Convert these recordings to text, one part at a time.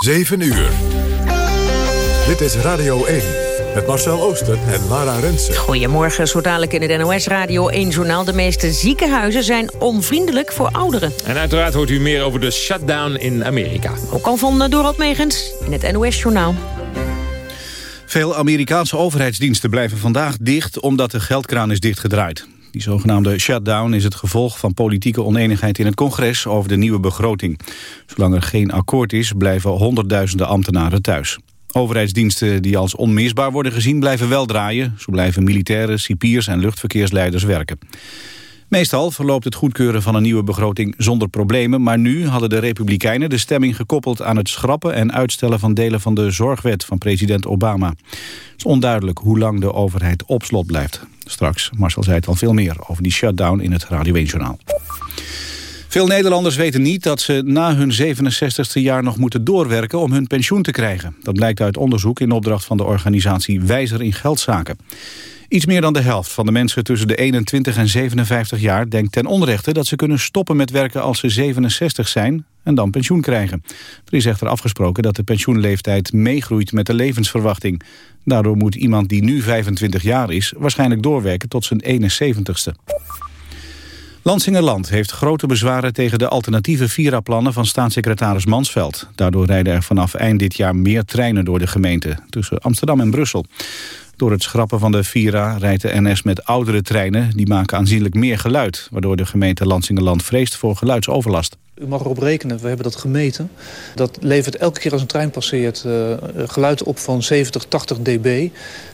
7 uur. Dit is Radio 1 met Marcel Ooster en Lara Rensen. Goedemorgen, zo dadelijk in het NOS Radio 1-journaal. De meeste ziekenhuizen zijn onvriendelijk voor ouderen. En uiteraard hoort u meer over de shutdown in Amerika. Ook al van eh, Dorot Megens in het NOS-journaal. Veel Amerikaanse overheidsdiensten blijven vandaag dicht... omdat de geldkraan is dichtgedraaid. Die zogenaamde shutdown is het gevolg van politieke oneenigheid in het congres over de nieuwe begroting. Zolang er geen akkoord is, blijven honderdduizenden ambtenaren thuis. Overheidsdiensten die als onmisbaar worden gezien blijven wel draaien. Zo blijven militairen, cipiers en luchtverkeersleiders werken. Meestal verloopt het goedkeuren van een nieuwe begroting zonder problemen... maar nu hadden de Republikeinen de stemming gekoppeld aan het schrappen... en uitstellen van delen van de zorgwet van president Obama. Het is onduidelijk hoe lang de overheid op slot blijft. Straks, Marcel zei het al veel meer over die shutdown in het Radio 1-journaal. Veel Nederlanders weten niet dat ze na hun 67ste jaar nog moeten doorwerken om hun pensioen te krijgen. Dat blijkt uit onderzoek in opdracht van de organisatie Wijzer in Geldzaken. Iets meer dan de helft van de mensen tussen de 21 en 57 jaar denkt ten onrechte dat ze kunnen stoppen met werken als ze 67 zijn en dan pensioen krijgen. Er is echter afgesproken dat de pensioenleeftijd meegroeit met de levensverwachting. Daardoor moet iemand die nu 25 jaar is waarschijnlijk doorwerken tot zijn 71ste. Lansingerland heeft grote bezwaren tegen de alternatieve Vira-plannen van staatssecretaris Mansveld. Daardoor rijden er vanaf eind dit jaar meer treinen door de gemeente, tussen Amsterdam en Brussel. Door het schrappen van de Vira rijdt de NS met oudere treinen. Die maken aanzienlijk meer geluid, waardoor de gemeente Lansingerland vreest voor geluidsoverlast. U mag erop rekenen, we hebben dat gemeten. Dat levert elke keer als een trein passeert uh, geluid op van 70, 80 dB.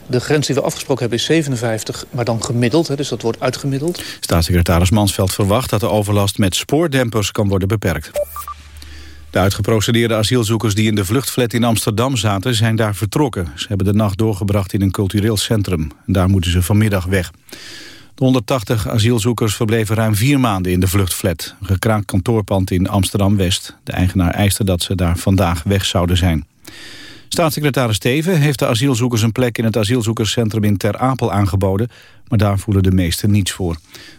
De grens die we afgesproken hebben is 57, maar dan gemiddeld, hè, dus dat wordt uitgemiddeld. Staatssecretaris Mansveld verwacht dat de overlast met spoordempers kan worden beperkt. De uitgeprocedeerde asielzoekers die in de vluchtflat in Amsterdam zaten... zijn daar vertrokken. Ze hebben de nacht doorgebracht in een cultureel centrum. En daar moeten ze vanmiddag weg. De 180 asielzoekers verbleven ruim vier maanden in de vluchtflat. Een gekraakt kantoorpand in Amsterdam-West. De eigenaar eiste dat ze daar vandaag weg zouden zijn. Staatssecretaris Teven heeft de asielzoekers een plek in het asielzoekerscentrum in Ter Apel aangeboden, maar daar voelen de meesten niets voor.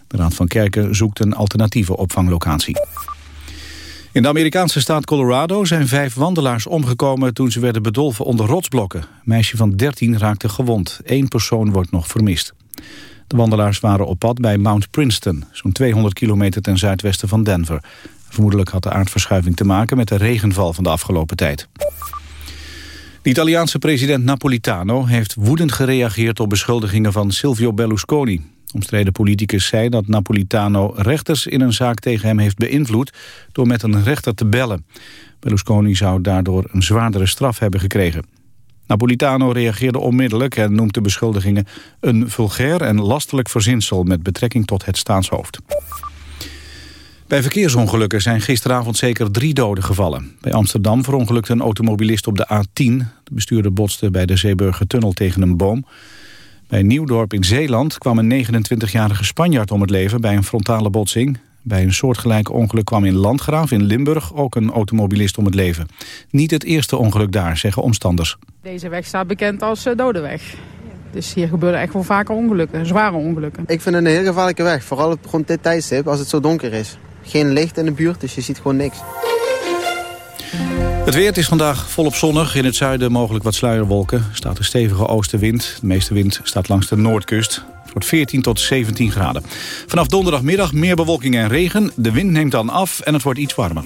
De Raad van Kerken zoekt een alternatieve opvanglocatie. In de Amerikaanse staat Colorado zijn vijf wandelaars omgekomen toen ze werden bedolven onder rotsblokken. Een meisje van 13 raakte gewond. Eén persoon wordt nog vermist. De wandelaars waren op pad bij Mount Princeton, zo'n 200 kilometer ten zuidwesten van Denver. Vermoedelijk had de aardverschuiving te maken met de regenval van de afgelopen tijd. De Italiaanse president Napolitano heeft woedend gereageerd op beschuldigingen van Silvio Berlusconi. Omstreden politicus zei dat Napolitano rechters in een zaak tegen hem heeft beïnvloed door met een rechter te bellen. Berlusconi zou daardoor een zwaardere straf hebben gekregen. Napolitano reageerde onmiddellijk en noemt de beschuldigingen een vulgair en lastelijk verzinsel met betrekking tot het staatshoofd. Bij verkeersongelukken zijn gisteravond zeker drie doden gevallen. Bij Amsterdam verongelukte een automobilist op de A10. De bestuurder botste bij de Zeeburgertunnel tegen een boom. Bij Nieuwdorp in Zeeland kwam een 29-jarige Spanjaard om het leven bij een frontale botsing. Bij een soortgelijk ongeluk kwam in Landgraaf in Limburg ook een automobilist om het leven. Niet het eerste ongeluk daar, zeggen omstanders. Deze weg staat bekend als uh, dode weg. Dus hier gebeuren echt wel vaker ongelukken, zware ongelukken. Ik vind het een heel gevaarlijke weg, vooral op rond dit tijdstip als het zo donker is. Geen licht in de buurt, dus je ziet gewoon niks. Het weer is vandaag volop zonnig. In het zuiden mogelijk wat sluierwolken. Er staat een stevige oostenwind. De meeste wind staat langs de noordkust. Het wordt 14 tot 17 graden. Vanaf donderdagmiddag meer bewolking en regen. De wind neemt dan af en het wordt iets warmer.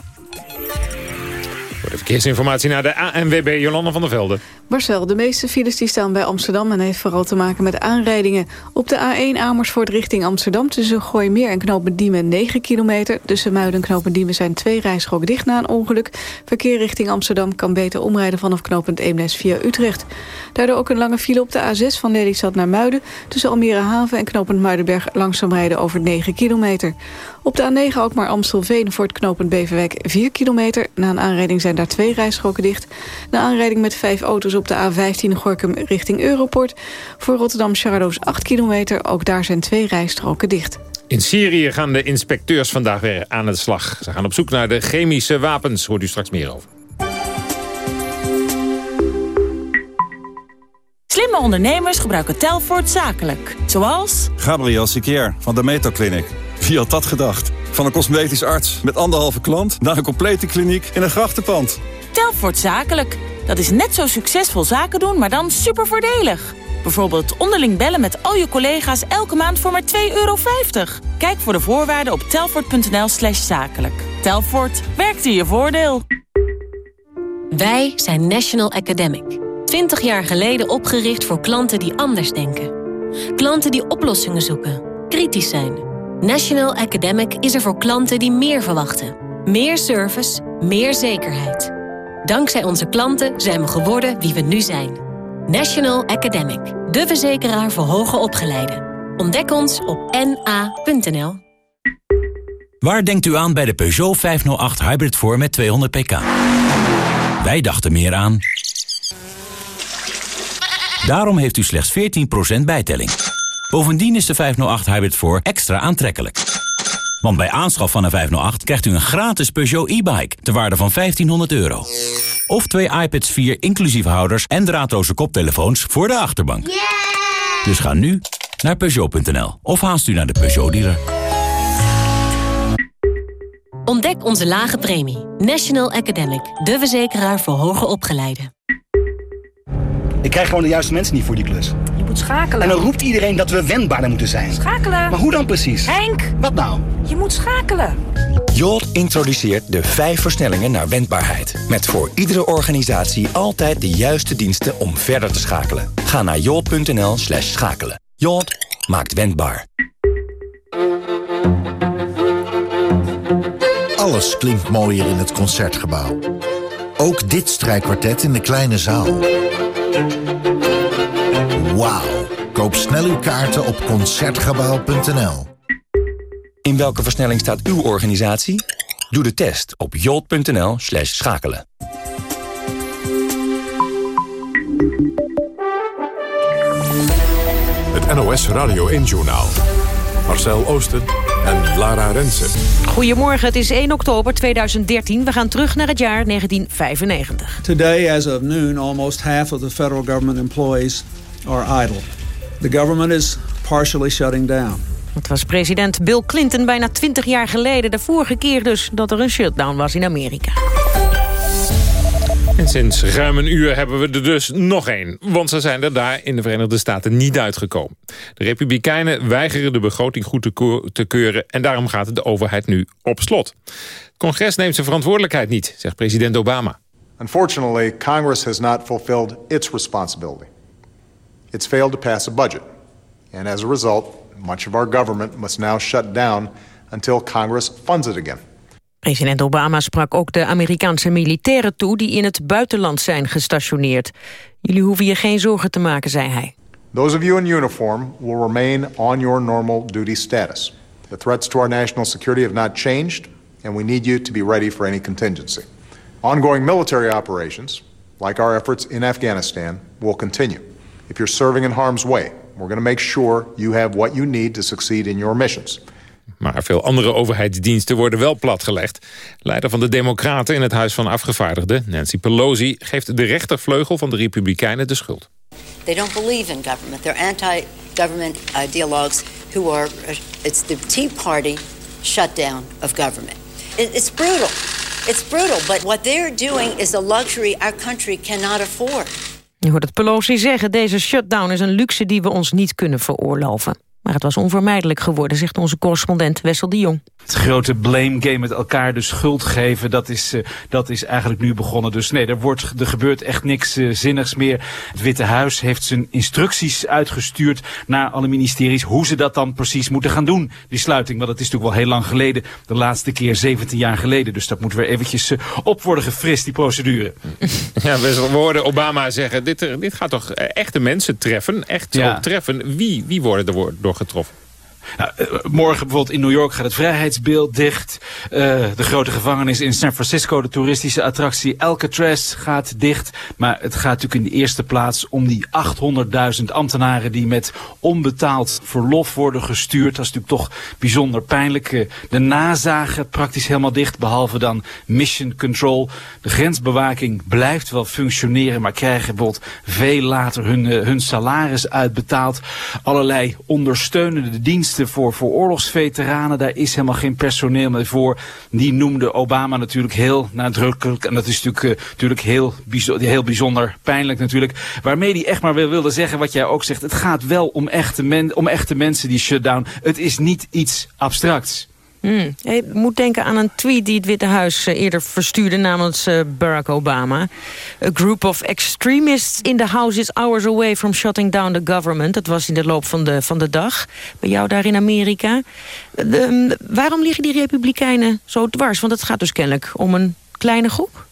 Voor de verkeersinformatie naar de ANWB Jolanda van der Velde. Marcel, de meeste files die staan bij Amsterdam... en heeft vooral te maken met aanrijdingen. Op de A1 Amersfoort richting Amsterdam... tussen Gooimeer en Knopen Diemen 9 kilometer. Tussen Muiden en Knopen Diemen zijn twee rijstroken dicht na een ongeluk. Verkeer richting Amsterdam kan beter omrijden... vanaf knooppunt Eemnes via Utrecht. Daardoor ook een lange file op de A6 van Lelystad naar Muiden... tussen Almere Haven en knooppunt Muidenberg... langzaam rijden over 9 kilometer. Op de A9 ook maar Amstelveen voor het knooppunt Beverwijk 4 kilometer. Na een aanrijding zijn daar twee rijstroken dicht. Na aanrijding met vijf auto's op de A15 Gorkum richting Europort. Voor Rotterdam Charloes 8 kilometer. Ook daar zijn twee rijstroken dicht. In Syrië gaan de inspecteurs vandaag weer aan de slag. Ze gaan op zoek naar de chemische wapens. Hoort u straks meer over. Slimme ondernemers gebruiken Telfort zakelijk. Zoals... Gabriel Sikier van de Meto Clinic. Wie had dat gedacht? Van een cosmetisch arts met anderhalve klant... naar een complete kliniek in een grachtenpand. Telfort Zakelijk. Dat is net zo succesvol zaken doen, maar dan super voordelig. Bijvoorbeeld onderling bellen met al je collega's elke maand voor maar 2,50 euro. Kijk voor de voorwaarden op telfort.nl slash zakelijk. Telfort, werkt in je voordeel. Wij zijn National Academic. 20 jaar geleden opgericht voor klanten die anders denken. Klanten die oplossingen zoeken, kritisch zijn. National Academic is er voor klanten die meer verwachten. Meer service, meer zekerheid. Dankzij onze klanten zijn we geworden wie we nu zijn. National Academic, de verzekeraar voor hoger opgeleiden. Ontdek ons op na.nl. Waar denkt u aan bij de Peugeot 508 Hybrid voor met 200 pk? Wij dachten meer aan... Daarom heeft u slechts 14% bijtelling. Bovendien is de 508 Hybrid voor extra aantrekkelijk. Want bij aanschaf van een 508 krijgt u een gratis Peugeot e-bike... ter waarde van 1500 euro. Of twee iPads 4 inclusief houders en draadloze koptelefoons voor de achterbank. Dus ga nu naar Peugeot.nl of haast u naar de Peugeot-dealer. Ontdek onze lage premie. National Academic, de verzekeraar voor hoger opgeleiden. Ik krijg gewoon de juiste mensen niet voor die klus. Moet schakelen. En dan roept iedereen dat we wendbaarder moeten zijn. Schakelen. Maar hoe dan precies? Henk. Wat nou? Je moet schakelen. Jolt introduceert de vijf versnellingen naar wendbaarheid. Met voor iedere organisatie altijd de juiste diensten om verder te schakelen. Ga naar jolt.nl slash schakelen. Jolt maakt wendbaar. Alles klinkt mooier in het Concertgebouw. Ook dit strijkkwartet in de kleine zaal. Wauw. Koop snel uw kaarten op Concertgebouw.nl. In welke versnelling staat uw organisatie? Doe de test op jolt.nl slash schakelen. Het NOS Radio 1-journaal. Marcel Oosten en Lara Rensen. Goedemorgen, het is 1 oktober 2013. We gaan terug naar het jaar 1995. Today, as of noon, almost half of the federal government employees are idle. The government is partially shutting down. Het was president Bill Clinton bijna 20 jaar geleden. De vorige keer dus dat er een shutdown was in Amerika. En sinds ruim een uur hebben we er dus nog één. Want ze zijn er daar in de Verenigde Staten niet uitgekomen. De Republikeinen weigeren de begroting goed te, te keuren... en daarom gaat de overheid nu op slot. Het congres neemt zijn verantwoordelijkheid niet, zegt president Obama. Unfortunately, Congress has not fulfilled its responsibility. It's failed to pass a budget. And as a result, much of our government must now shut down... until Congress funds it again. President Obama sprak ook de Amerikaanse militairen toe... die in het buitenland zijn gestationeerd. Jullie hoeven je geen zorgen te maken, zei hij. Those of you in uniform will remain on your normal duty status. The threats to our national security have not changed... and we need you to be ready for any contingency. Ongoing military operations, like our efforts in Afghanistan, will continue. If you're serving in harm's way, we're going to make sure you have what you need to succeed in your missions. Maar veel andere overheidsdiensten worden wel platgelegd. Leider van de Democraten in het Huis van Afgevaardigden, Nancy Pelosi... geeft de rechtervleugel van de Republikeinen de schuld. They don't believe in government. They're anti-government ideologues who are... It's the Tea Party shutdown of government. It's brutal. It's brutal. But what they're doing is a luxury our country cannot afford. Je hoort het Pelosi zeggen. Deze shutdown is een luxe die we ons niet kunnen veroorloven. Maar het was onvermijdelijk geworden, zegt onze correspondent Wessel de Jong. Het grote blame game met elkaar de schuld geven, dat is, uh, dat is eigenlijk nu begonnen. Dus nee, er, wordt, er gebeurt echt niks uh, zinnigs meer. Het Witte Huis heeft zijn instructies uitgestuurd naar alle ministeries... hoe ze dat dan precies moeten gaan doen, die sluiting. Want het is natuurlijk wel heel lang geleden, de laatste keer 17 jaar geleden. Dus dat moet weer eventjes uh, op worden gefrist, die procedure. Ja, we hoorden Obama zeggen, dit, dit gaat toch echte mensen treffen? Echt ja. treffen. Wie, wie worden er door getroffen? Nou, morgen bijvoorbeeld in New York gaat het Vrijheidsbeeld dicht. Uh, de grote gevangenis in San Francisco, de toeristische attractie Alcatraz gaat dicht. Maar het gaat natuurlijk in de eerste plaats om die 800.000 ambtenaren die met onbetaald verlof worden gestuurd. Dat is natuurlijk toch bijzonder pijnlijk. Uh, de NASA gaat praktisch helemaal dicht, behalve dan Mission Control. De grensbewaking blijft wel functioneren, maar krijgen bijvoorbeeld veel later hun, hun salaris uitbetaald. Allerlei ondersteunende diensten voor, voor oorlogsveteranen. Daar is helemaal geen personeel meer voor. Die noemde Obama natuurlijk heel nadrukkelijk. En dat is natuurlijk, uh, natuurlijk heel, bijzonder, heel bijzonder pijnlijk natuurlijk. Waarmee hij echt maar wilde zeggen wat jij ook zegt. Het gaat wel om echte, men, om echte mensen die shutdown. Het is niet iets abstracts. Hmm. Je moet denken aan een tweet die het Witte Huis eh, eerder verstuurde namens uh, Barack Obama. A group of extremists in the house is hours away from shutting down the government. Dat was in de loop van de, van de dag. Bij jou daar in Amerika. Waarom liggen die republikeinen zo dwars? Want het gaat dus kennelijk om een kleine groep.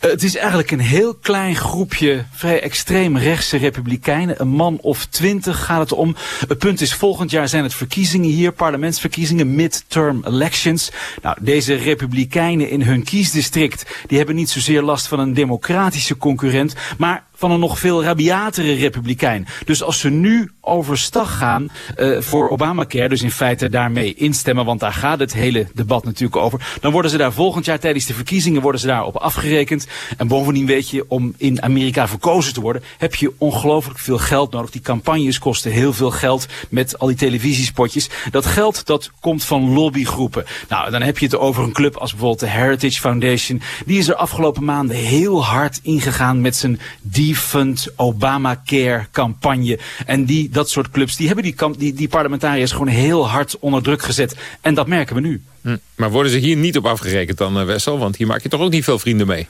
Uh, het is eigenlijk een heel klein groepje vrij extreem rechtse republikeinen. Een man of twintig gaat het om. Het punt is, volgend jaar zijn het verkiezingen hier, parlementsverkiezingen, midterm elections. Nou, deze republikeinen in hun kiesdistrict, die hebben niet zozeer last van een democratische concurrent, maar van een nog veel rabiatere republikein. Dus als ze nu overstag gaan uh, voor Obamacare, dus in feite daarmee instemmen, want daar gaat het hele debat natuurlijk over, dan worden ze daar volgend jaar tijdens de verkiezingen worden ze daarop afgerekend. En bovendien weet je, om in Amerika verkozen te worden, heb je ongelooflijk veel geld nodig. Die campagnes kosten heel veel geld met al die televisiespotjes. Dat geld, dat komt van lobbygroepen. Nou, dan heb je het over een club als bijvoorbeeld de Heritage Foundation. Die is er afgelopen maanden heel hard ingegaan met zijn defund Obamacare-campagne. En die, dat soort clubs, die hebben die, die, die parlementariërs gewoon heel hard onder druk gezet. En dat merken we nu. Hm. Maar worden ze hier niet op afgerekend dan, uh, Wessel? Want hier maak je toch ook niet veel vrienden mee?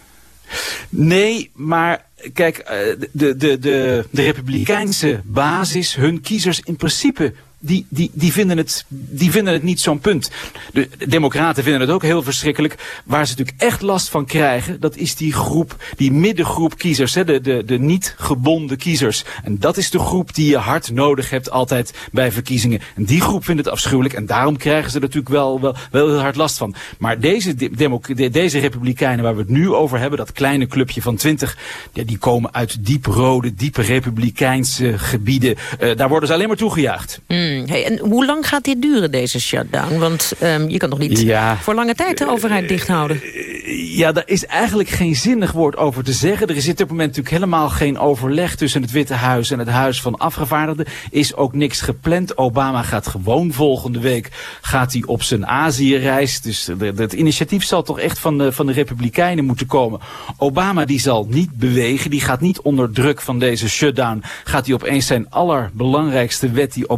Nee, maar kijk, de, de, de, de republikeinse basis, hun kiezers in principe die, die, die, vinden het, die vinden het niet zo'n punt. De democraten vinden het ook heel verschrikkelijk. Waar ze natuurlijk echt last van krijgen, dat is die groep, die middengroep kiezers. Hè, de, de, de niet gebonden kiezers. En dat is de groep die je hard nodig hebt altijd bij verkiezingen. En die groep vindt het afschuwelijk. En daarom krijgen ze er natuurlijk wel, wel, heel hard last van. Maar deze, de, deze republikeinen waar we het nu over hebben, dat kleine clubje van twintig, die, die komen uit dieprode, diepe republikeinse gebieden. Uh, daar worden ze alleen maar toegejaagd. Mm. Hey, en hoe lang gaat dit duren, deze shutdown? Want um, je kan toch niet ja. voor lange tijd de overheid dicht houden? Ja, daar is eigenlijk geen zinnig woord over te zeggen. Er is op dit moment natuurlijk helemaal geen overleg tussen het Witte Huis en het Huis van Afgevaardigden. Is ook niks gepland. Obama gaat gewoon volgende week gaat hij op zijn Azië-reis. Dus het initiatief zal toch echt van de, van de Republikeinen moeten komen. Obama die zal niet bewegen. Die gaat niet onder druk van deze shutdown. Gaat hij opeens zijn allerbelangrijkste wet, die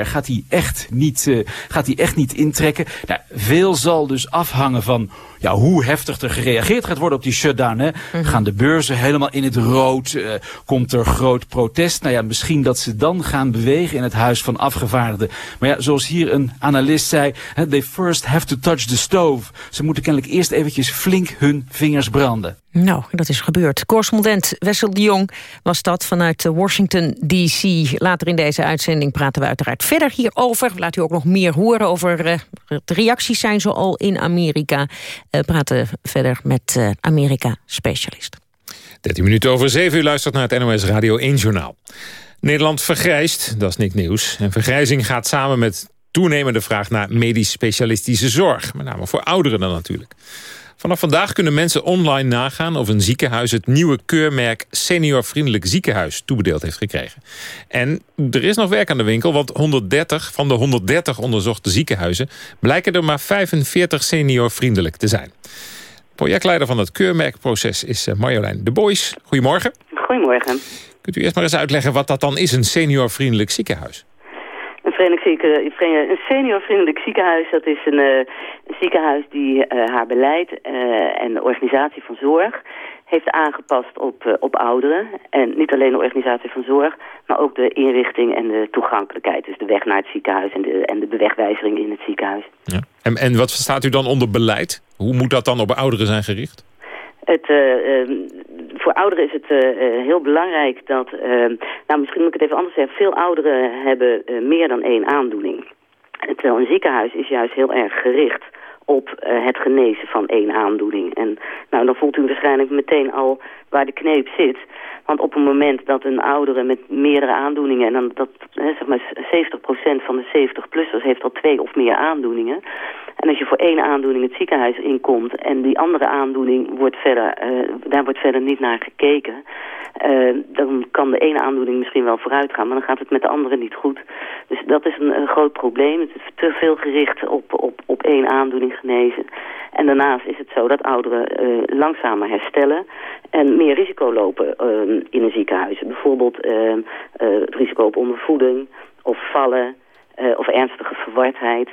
Gaat hij echt niet, uh, gaat hij echt niet intrekken. Nou, veel zal dus afhangen van ja, hoe heftig er gereageerd gaat worden op die shutdown. Hè? Mhm. Gaan de beurzen helemaal in het rood? Uh, komt er groot protest? Nou ja, misschien dat ze dan gaan bewegen in het Huis van Afgevaardigden. Maar ja, zoals hier een analist zei, they first have to touch the stove. Ze moeten kennelijk eerst eventjes flink hun vingers branden. Nou, dat is gebeurd. Correspondent Wessel de Jong was dat vanuit Washington D.C. Later in deze uitzending praten we uiteraard verder hierover. Laat u ook nog meer horen over de reacties zijn zo al in Amerika. Uh, praten verder met uh, Amerika-specialist. 13 minuten over 7 uur luistert naar het NOS Radio 1 Journaal. Nederland vergrijst, dat is niks nieuws. En vergrijzing gaat samen met toenemende vraag naar medisch-specialistische zorg. Met name voor ouderen dan natuurlijk. Vanaf vandaag kunnen mensen online nagaan of een ziekenhuis het nieuwe keurmerk seniorvriendelijk ziekenhuis toebedeeld heeft gekregen. En er is nog werk aan de winkel, want 130 van de 130 onderzochte ziekenhuizen blijken er maar 45 seniorvriendelijk te zijn. Projectleider van het keurmerkproces is eh, Marjolein de Boys. Goedemorgen. Goedemorgen. Kunt u eerst maar eens uitleggen wat dat dan is, een seniorvriendelijk ziekenhuis? Een seniorvriendelijk ziekenhuis, dat is een, uh, een ziekenhuis die uh, haar beleid uh, en de organisatie van zorg heeft aangepast op, op ouderen. En niet alleen de organisatie van zorg, maar ook de inrichting en de toegankelijkheid. Dus de weg naar het ziekenhuis en de, en de bewegwijzering in het ziekenhuis. Ja. En, en wat verstaat u dan onder beleid? Hoe moet dat dan op ouderen zijn gericht? Het, uh, voor ouderen is het uh, heel belangrijk dat... Uh, nou, misschien moet ik het even anders zeggen. Veel ouderen hebben meer dan één aandoening. Terwijl een ziekenhuis is juist heel erg gericht op het genezen van één aandoening. En nou, dan voelt u waarschijnlijk meteen al waar de kneep zit. Want op het moment dat een oudere met meerdere aandoeningen... en dan dat, zeg maar 70% van de 70-plussers heeft al twee of meer aandoeningen... En als je voor één aandoening het ziekenhuis inkomt en die andere aandoening wordt verder, uh, daar wordt verder niet naar gekeken, uh, dan kan de ene aandoening misschien wel vooruit gaan, maar dan gaat het met de andere niet goed. Dus dat is een, groot probleem. Het is te veel gericht op, op, op één aandoening genezen. En daarnaast is het zo dat ouderen uh, langzamer herstellen en meer risico lopen in een ziekenhuis. Bijvoorbeeld het risico op ondervoeding of vallen of ernstige verwardheid.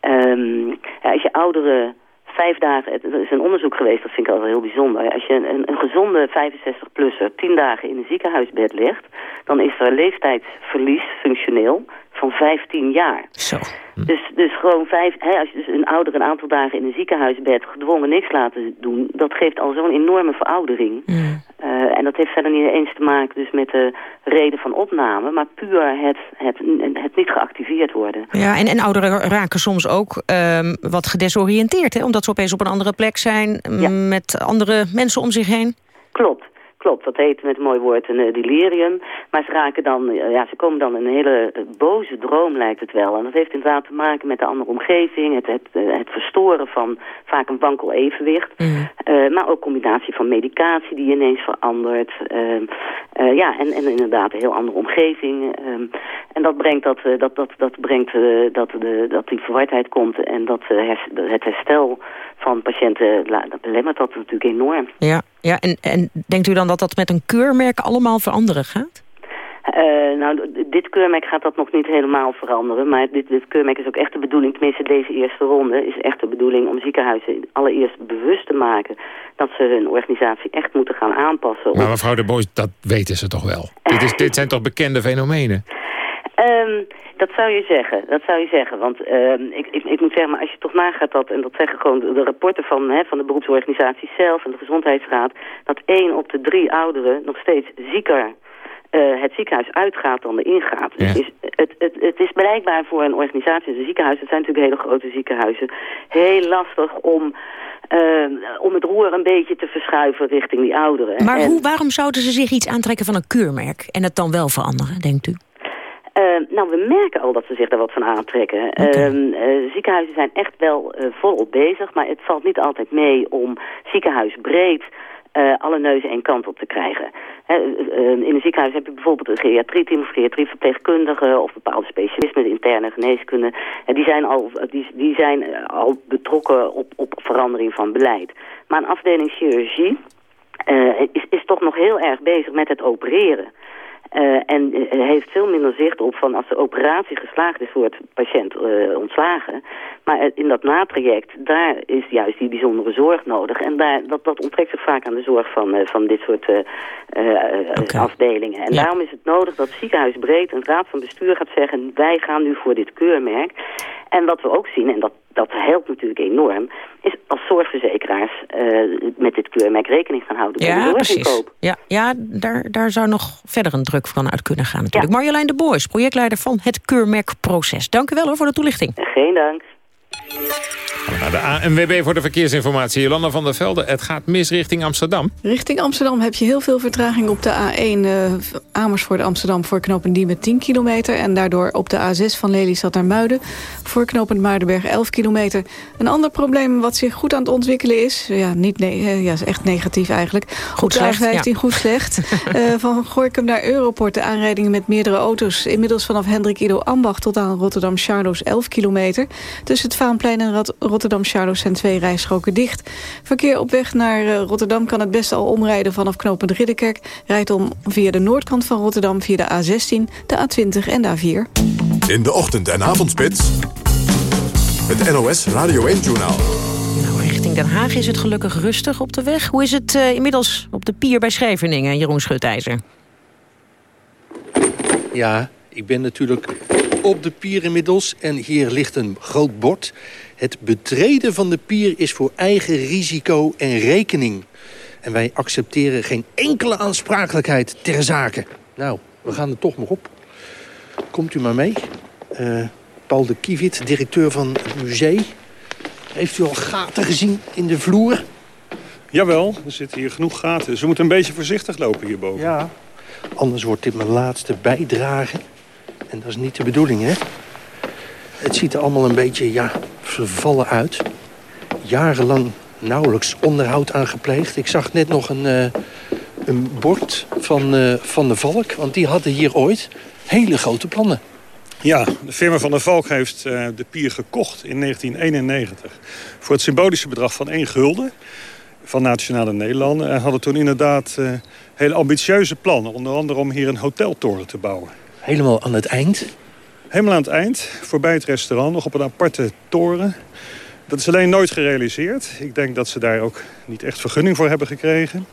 Um, als je ouderen vijf dagen, er is een onderzoek geweest, dat vind ik al heel bijzonder. Als je een, een gezonde 65-plusser tien dagen in een ziekenhuisbed ligt, dan is er leeftijdsverlies functioneel van 15 jaar. Zo. Dus, dus gewoon vijf, hè, als je dus een ouder een aantal dagen in een ziekenhuisbed gedwongen niks laten doen, dat geeft al zo'n enorme veroudering. Mm. Uh, en dat heeft verder niet eens te maken dus met de reden van opname, maar puur het, het, het niet geactiveerd worden. Ja, en, en ouderen raken soms ook um, wat gedesoriënteerd, hè? omdat ze opeens op een andere plek zijn ja. met andere mensen om zich heen. Klopt. Klopt, dat heet met een mooi woord een uh, delirium. Maar ze raken dan, uh, ja, ze komen dan in een hele uh, boze droom lijkt het wel. En dat heeft inderdaad te maken met de andere omgeving, het, het, het verstoren van vaak een wankel evenwicht. Mm. maar ook combinatie van medicatie die ineens verandert. ja, en, en inderdaad een heel andere omgeving. en dat brengt, dat, dat, dat, dat, brengt dat, de, dat die verwardheid komt en dat het herstel van patiënten, dat belemmert dat natuurlijk enorm. Ja, ja en, en denkt u dan dat dat met een keurmerk allemaal veranderen gaat? Uh, nou, dit keurmerk gaat dat nog niet helemaal veranderen. Maar dit, dit keurmerk is ook echt de bedoeling, tenminste deze eerste ronde... is echt de bedoeling om ziekenhuizen allereerst bewust te maken... dat ze hun organisatie echt moeten gaan aanpassen. Maar mevrouw de Boos, dat weten ze toch wel? dit, is, dit zijn toch bekende fenomenen? Um, dat zou je zeggen, dat zou je zeggen. Want uh, ik, ik, ik, moet zeggen, maar als je toch nagaat dat... en dat zeggen gewoon de, de rapporten van, hè, van de beroepsorganisatie zelf... en de Gezondheidsraad... dat één op de drie ouderen nog steeds zieker uh, het ziekenhuis uitgaat dan de ingaat. Ja. Het, is, het, het, het is blijkbaar voor een organisatie, een ziekenhuis... het zijn natuurlijk hele grote ziekenhuizen... heel lastig om... Uh, om het roer een beetje te verschuiven richting die ouderen. Maar en, hoe, waarom zouden ze zich iets aantrekken van een keurmerk... en het dan wel veranderen, denkt u? Uh, nou, we merken al dat ze zich daar wat van aantrekken. Okay. Uh, ziekenhuizen zijn echt wel uh, volop bezig, maar het valt niet altijd mee om ziekenhuisbreed alle neuzen één kant op te krijgen. He, in een ziekenhuis heb je bijvoorbeeld een geriatrieteam of geriatrieverpleegkundigen of bepaalde specialisten met interne geneeskunde. En die zijn al, die, die zijn al betrokken op, op verandering van beleid. Maar een afdeling chirurgie is, is toch nog heel erg bezig met het opereren. Uh, en uh, heeft veel minder zicht op van als de operatie geslaagd is, wordt de patiënt uh, ontslagen. Maar in dat natraject, daar is juist die bijzondere zorg nodig. En daar, dat, dat onttrekt zich vaak aan de zorg van, van dit soort okay. afdelingen. En ja. daarom is het nodig dat ziekenhuisbreed een raad van bestuur gaat zeggen... wij gaan nu voor dit keurmerk. En wat we ook zien, en dat, dat helpt natuurlijk enorm... is als zorgverzekeraars met dit keurmerk rekening gaan houden ja, de precies. Ja, ja daar, daar zou nog verder een druk van uit kunnen gaan natuurlijk. Ja. Marjolein de Boys, projectleider van het keurmerkproces. Dank u wel hoor voor de toelichting. Geen dank. Naar de ANWB voor de verkeersinformatie. Jolanda van der Velde, het gaat mis richting Amsterdam. Richting Amsterdam heb je heel veel vertraging op de A1 uh, Amersfoort Amsterdam voor knooppunt Diemen 10 kilometer. En daardoor op de A6 van Lelystad naar Muiden voor knooppunt Maardenberg 11 kilometer. Een ander probleem wat zich goed aan het ontwikkelen is, ja, niet nee, ja, is echt negatief eigenlijk. Goed op de slecht, A15 ja. goed slecht. uh, van Gorkum naar Europort de aanrijdingen met meerdere auto's. Inmiddels vanaf Hendrik Ido Ambacht tot aan Rotterdam Charloes 11 kilometer. Tussen het Vaanplein en Rotterdam Charloes zijn twee rijstroken dicht. Verkeer op weg naar uh, Rotterdam kan het best al omrijden vanaf knooppunt Ridderkerk. Rijdt om via de noordkant van Rotterdam via de A16, de A20 en de A4. In de ochtend- en avondspits. Het NOS Radio 1-journaal. Nou, richting Den Haag is het gelukkig rustig op de weg. Hoe is het uh, inmiddels op de pier bij Scheveningen, Jeroen Schutijzer? Ja, ik ben natuurlijk op de pier inmiddels. En hier ligt een groot bord. Het betreden van de pier is voor eigen risico en rekening. En wij accepteren geen enkele aansprakelijkheid ter zake. Nou, we gaan er toch nog op. Komt u maar mee. Uh, Paul de Kievit, directeur van het museum. Heeft u al gaten gezien in de vloer? Jawel, er zitten hier genoeg gaten. Ze moeten een beetje voorzichtig lopen hierboven. Ja, anders wordt dit mijn laatste bijdrage. En dat is niet de bedoeling, hè? Het ziet er allemaal een beetje ja, vervallen uit. Jarenlang nauwelijks onderhoud aangepleegd. Ik zag net nog een, uh, een bord van, uh, van de Valk. Want die hadden hier ooit hele grote plannen. Ja, de firma Van der Valk heeft uh, de pier gekocht in 1991... voor het symbolische bedrag van 1 gulden van Nationale Nederlanden. En hadden toen inderdaad hele ambitieuze plannen. Onder andere om hier een hoteltoren te bouwen. Helemaal aan het eind? Helemaal aan het eind, voorbij het restaurant, nog op een aparte toren. Dat is alleen nooit gerealiseerd. Ik denk dat ze daar ook niet echt vergunning voor hebben gekregen.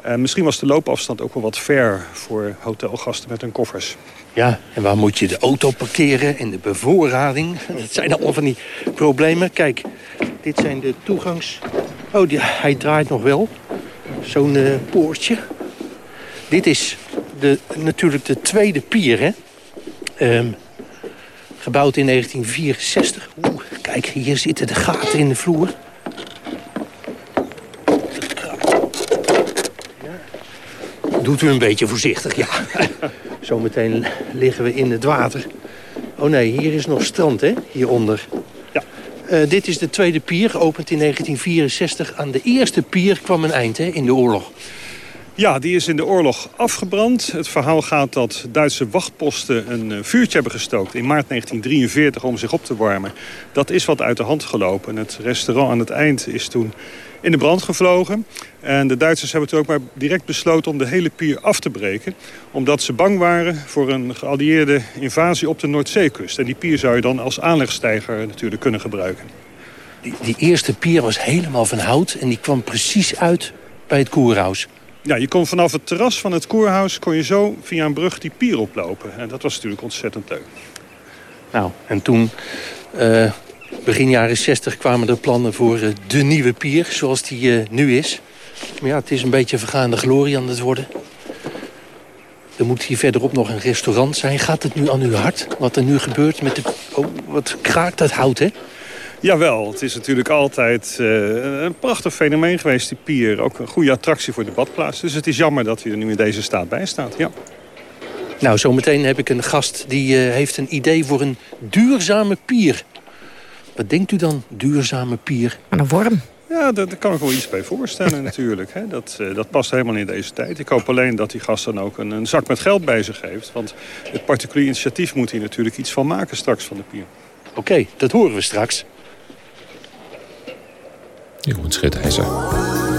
En misschien was de loopafstand ook wel wat ver voor hotelgasten met hun koffers. Ja, en waar moet je de auto parkeren en de bevoorrading? Dat zijn allemaal van die problemen. Kijk, dit zijn de toegangs... Oh, die, hij draait nog wel. Zo'n uh, poortje. Dit is de, natuurlijk de tweede pier, hè? Um, gebouwd in 1964. Oeh, kijk, hier zitten de gaten in de vloer. Doet u een beetje voorzichtig, ja. Zometeen liggen we in het water. Oh nee, hier is nog strand, hè? Hieronder. Ja. Uh, dit is de tweede pier, geopend in 1964. Aan de eerste pier kwam een eind, hè, in de oorlog. Ja, die is in de oorlog afgebrand. Het verhaal gaat dat Duitse wachtposten een vuurtje hebben gestookt... in maart 1943 om zich op te warmen. Dat is wat uit de hand gelopen. Het restaurant aan het eind is toen in de brand gevlogen. En de Duitsers hebben toen ook maar direct besloten om de hele pier af te breken. Omdat ze bang waren voor een geallieerde invasie op de Noordzeekust. En die pier zou je dan als aanlegstijger natuurlijk kunnen gebruiken. Die, die eerste pier was helemaal van hout en die kwam precies uit bij het koerhuis. Ja, je kon vanaf het terras van het koerhuis kon je zo via een brug die pier oplopen. En dat was natuurlijk ontzettend leuk. Nou, en toen, uh, begin jaren 60, kwamen er plannen voor uh, de nieuwe pier, zoals die uh, nu is. Maar ja, het is een beetje vergaande glorie aan het worden. Er moet hier verderop nog een restaurant zijn. Gaat het nu aan uw hart, wat er nu gebeurt met de... Oh, wat kraakt dat hout, hè? Jawel, het is natuurlijk altijd uh, een prachtig fenomeen geweest, die pier. Ook een goede attractie voor de badplaats. Dus het is jammer dat hij er nu in deze staat bij staat, ja. Nou, zometeen heb ik een gast die uh, heeft een idee voor een duurzame pier. Wat denkt u dan, duurzame pier? Aan een worm. Ja, daar, daar kan ik wel iets bij voorstellen natuurlijk. Hè. Dat, uh, dat past helemaal in deze tijd. Ik hoop alleen dat die gast dan ook een, een zak met geld bij zich heeft. Want het particulier initiatief moet hier natuurlijk iets van maken straks van de pier. Oké, okay, dat horen we straks. Jeroen Schutijzer.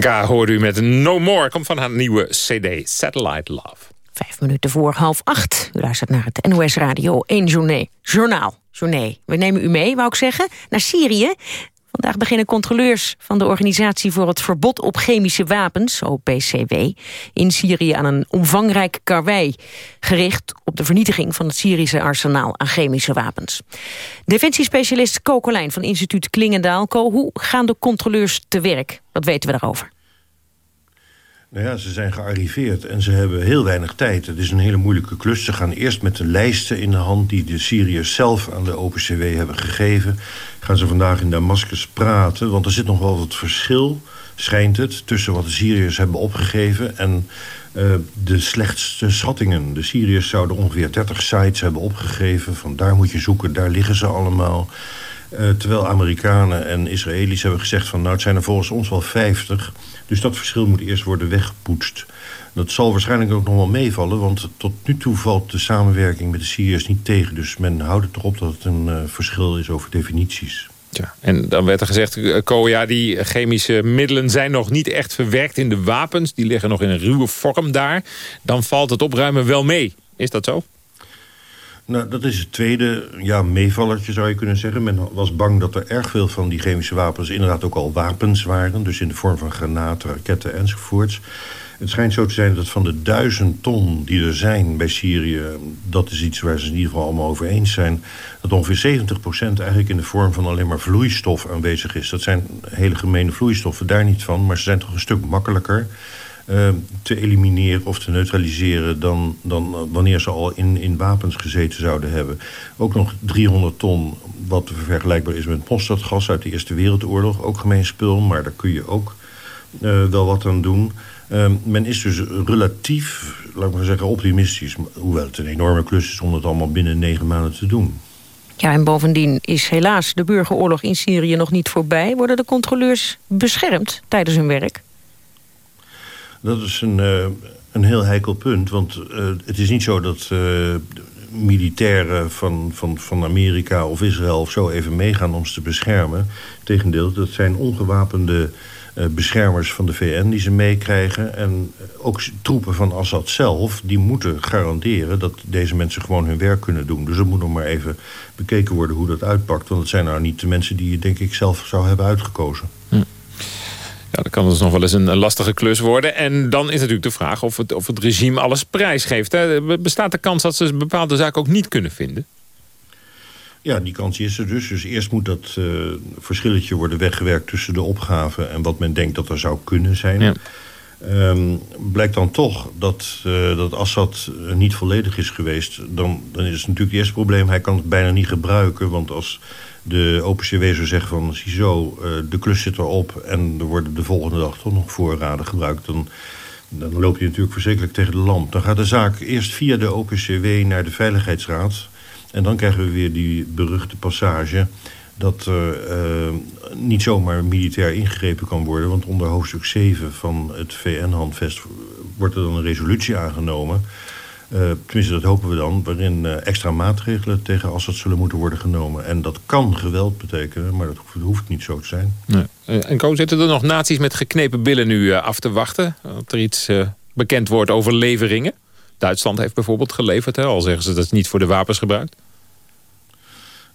Franka hoorde u met No More. Komt van haar nieuwe cd Satellite Love. Vijf minuten voor half acht. U luistert naar het NOS Radio 1 Journaal. Journaal. Journaal. We nemen u mee, wou ik zeggen, naar Syrië. Vandaag beginnen controleurs van de Organisatie voor het Verbod op Chemische Wapens, OPCW, in Syrië aan een omvangrijk karwei, gericht op de vernietiging van het Syrische arsenaal aan chemische wapens. Defensiespecialist Co Colijn van instituut Klingendaal. Hoe gaan de controleurs te werk? Wat weten we daarover? Nou ja, ze zijn gearriveerd en ze hebben heel weinig tijd. Het is een hele moeilijke klus. Ze gaan eerst met de lijsten in de hand... die de Syriërs zelf aan de OPCW hebben gegeven. Gaan ze vandaag in Damascus praten. Want er zit nog wel wat verschil, schijnt het... tussen wat de Syriërs hebben opgegeven... en uh, de slechtste schattingen. De Syriërs zouden ongeveer 30 sites hebben opgegeven. Van daar moet je zoeken, daar liggen ze allemaal... Uh, terwijl Amerikanen en Israëli's hebben gezegd van... nou, het zijn er volgens ons wel 50. Dus dat verschil moet eerst worden weggepoetst. Dat zal waarschijnlijk ook nog wel meevallen... want tot nu toe valt de samenwerking met de Syriërs niet tegen. Dus men houdt het erop dat het een uh, verschil is over definities. Ja, en dan werd er gezegd, Ko, ja, die chemische middelen zijn nog niet echt verwerkt in de wapens. Die liggen nog in een ruwe vorm daar. Dan valt het opruimen wel mee. Is dat zo? Nou, dat is het tweede ja, meevallertje zou je kunnen zeggen. Men was bang dat er erg veel van die chemische wapens inderdaad ook al wapens waren. Dus in de vorm van granaten, raketten enzovoorts. Het schijnt zo te zijn dat van de duizend ton die er zijn bij Syrië... dat is iets waar ze in ieder geval allemaal over eens zijn... dat ongeveer 70% eigenlijk in de vorm van alleen maar vloeistof aanwezig is. Dat zijn hele gemene vloeistoffen, daar niet van. Maar ze zijn toch een stuk makkelijker te elimineren of te neutraliseren... dan, dan wanneer ze al in, in wapens gezeten zouden hebben. Ook nog 300 ton, wat vergelijkbaar is met mosterdgas uit de Eerste Wereldoorlog. Ook gemeen spul, maar daar kun je ook uh, wel wat aan doen... Uh, men is dus relatief, laat ik maar zeggen, optimistisch. Hoewel het een enorme klus is om het allemaal binnen negen maanden te doen. Ja, en bovendien is helaas de burgeroorlog in Syrië nog niet voorbij. Worden de controleurs beschermd tijdens hun werk? Dat is een, uh, een heel heikel punt. Want uh, het is niet zo dat uh, militairen van, van, van Amerika of Israël of zo even meegaan om ze te beschermen. Tegendeel, dat zijn ongewapende beschermers van de VN die ze meekrijgen. En ook troepen van Assad zelf, die moeten garanderen... dat deze mensen gewoon hun werk kunnen doen. Dus er moet nog maar even bekeken worden hoe dat uitpakt. Want het zijn nou niet de mensen die je denk ik zelf zou hebben uitgekozen. Hm. Ja, dat kan dus nog wel eens een lastige klus worden. En dan is natuurlijk de vraag of het, of het regime alles prijsgeeft. Hè? Bestaat de kans dat ze bepaalde zaken ook niet kunnen vinden? Ja, die kans is er dus. Dus eerst moet dat uh, verschilletje worden weggewerkt tussen de opgaven... en wat men denkt dat er zou kunnen zijn. Ja. Um, blijkt dan toch dat, uh, dat Assad niet volledig is geweest... Dan, dan is het natuurlijk het eerste probleem... hij kan het bijna niet gebruiken, want als de OPCW zou zeggen van... ziezo, uh, de klus zit erop en er worden de volgende dag toch nog voorraden gebruikt... dan, dan loop je natuurlijk verschrikkelijk tegen de lamp. Dan gaat de zaak eerst via de OPCW naar de Veiligheidsraad... en dan krijgen we weer die beruchte passage dat er uh, niet zomaar militair ingegrepen kan worden. Want onder hoofdstuk 7 van het VN-handvest wordt er dan een resolutie aangenomen. Uh, tenminste, dat hopen we dan. Waarin uh, extra maatregelen tegen Assad zullen moeten worden genomen. En dat kan geweld betekenen, maar dat hoeft, niet zo te zijn. Nee. En Ko, zitten er nog naties met geknepen billen nu af te wachten? Dat er iets bekend wordt over leveringen? Duitsland heeft bijvoorbeeld geleverd, hè? al zeggen ze dat het niet voor de wapens gebruikt.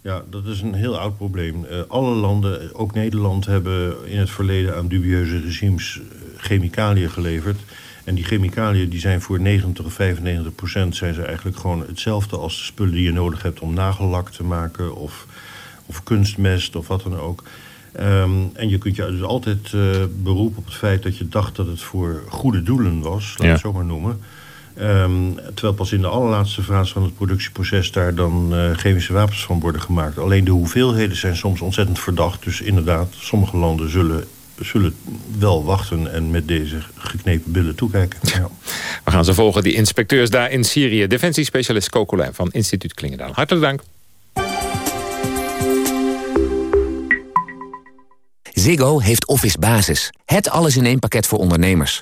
Ja, dat is een heel oud probleem. Uh, alle landen, ook Nederland, hebben in het verleden aan dubieuze regimes uh, chemicaliën geleverd. En die chemicaliën die zijn voor 90 of 95 procent zijn ze eigenlijk gewoon hetzelfde als de spullen die je nodig hebt om nagellak te maken of, of kunstmest of wat dan ook. Um, en je kunt je dus altijd uh, beroepen op het feit dat je dacht dat het voor goede doelen was, laat ja. het zo maar noemen. Um, terwijl pas in de allerlaatste fase van het productieproces... daar dan uh, chemische wapens van worden gemaakt. Alleen de hoeveelheden zijn soms ontzettend verdacht. Dus inderdaad, sommige landen zullen, zullen wel wachten... en met deze geknepen billen toekijken. Ja. We gaan ze volgen, die inspecteurs daar in Syrië. Defensiespecialist Kokolijn van Instituut Klingendaal. Hartelijk dank. Ziggo heeft Office Basis. Het alles in één pakket voor ondernemers.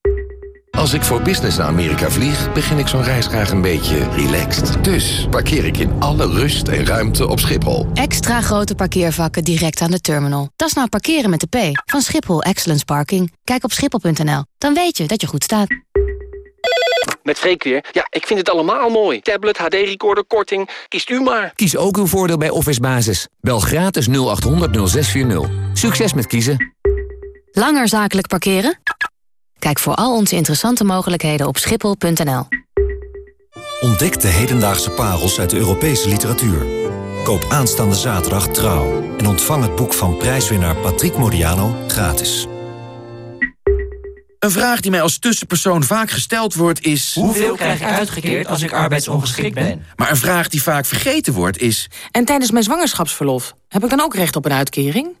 Als ik voor business naar Amerika vlieg, begin ik zo'n reis graag een beetje relaxed. Dus parkeer ik in alle rust en ruimte op Schiphol. Extra grote parkeervakken direct aan de terminal. Dat is nou parkeren met de P van Schiphol Excellence Parking. Kijk op schiphol.nl, dan weet je dat je goed staat. Met Freek weer. Ja, ik vind het allemaal mooi. Tablet, HD-recorder, korting. Kiest u maar. Kies ook uw voordeel bij Office Basis. Bel gratis 0800 0640. Succes met kiezen. Langer zakelijk parkeren? Kijk voor al onze interessante mogelijkheden op schiphol.nl. Ontdek de hedendaagse parels uit de Europese literatuur. Koop aanstaande zaterdag Trouw en ontvang het boek van prijswinnaar Patrick Modiano gratis. Een vraag die mij als tussenpersoon vaak gesteld wordt is... Hoeveel krijg ik uitgekeerd als ik arbeidsongeschikt ben? Maar een vraag die vaak vergeten wordt is... En tijdens mijn zwangerschapsverlof, heb ik dan ook recht op een uitkering?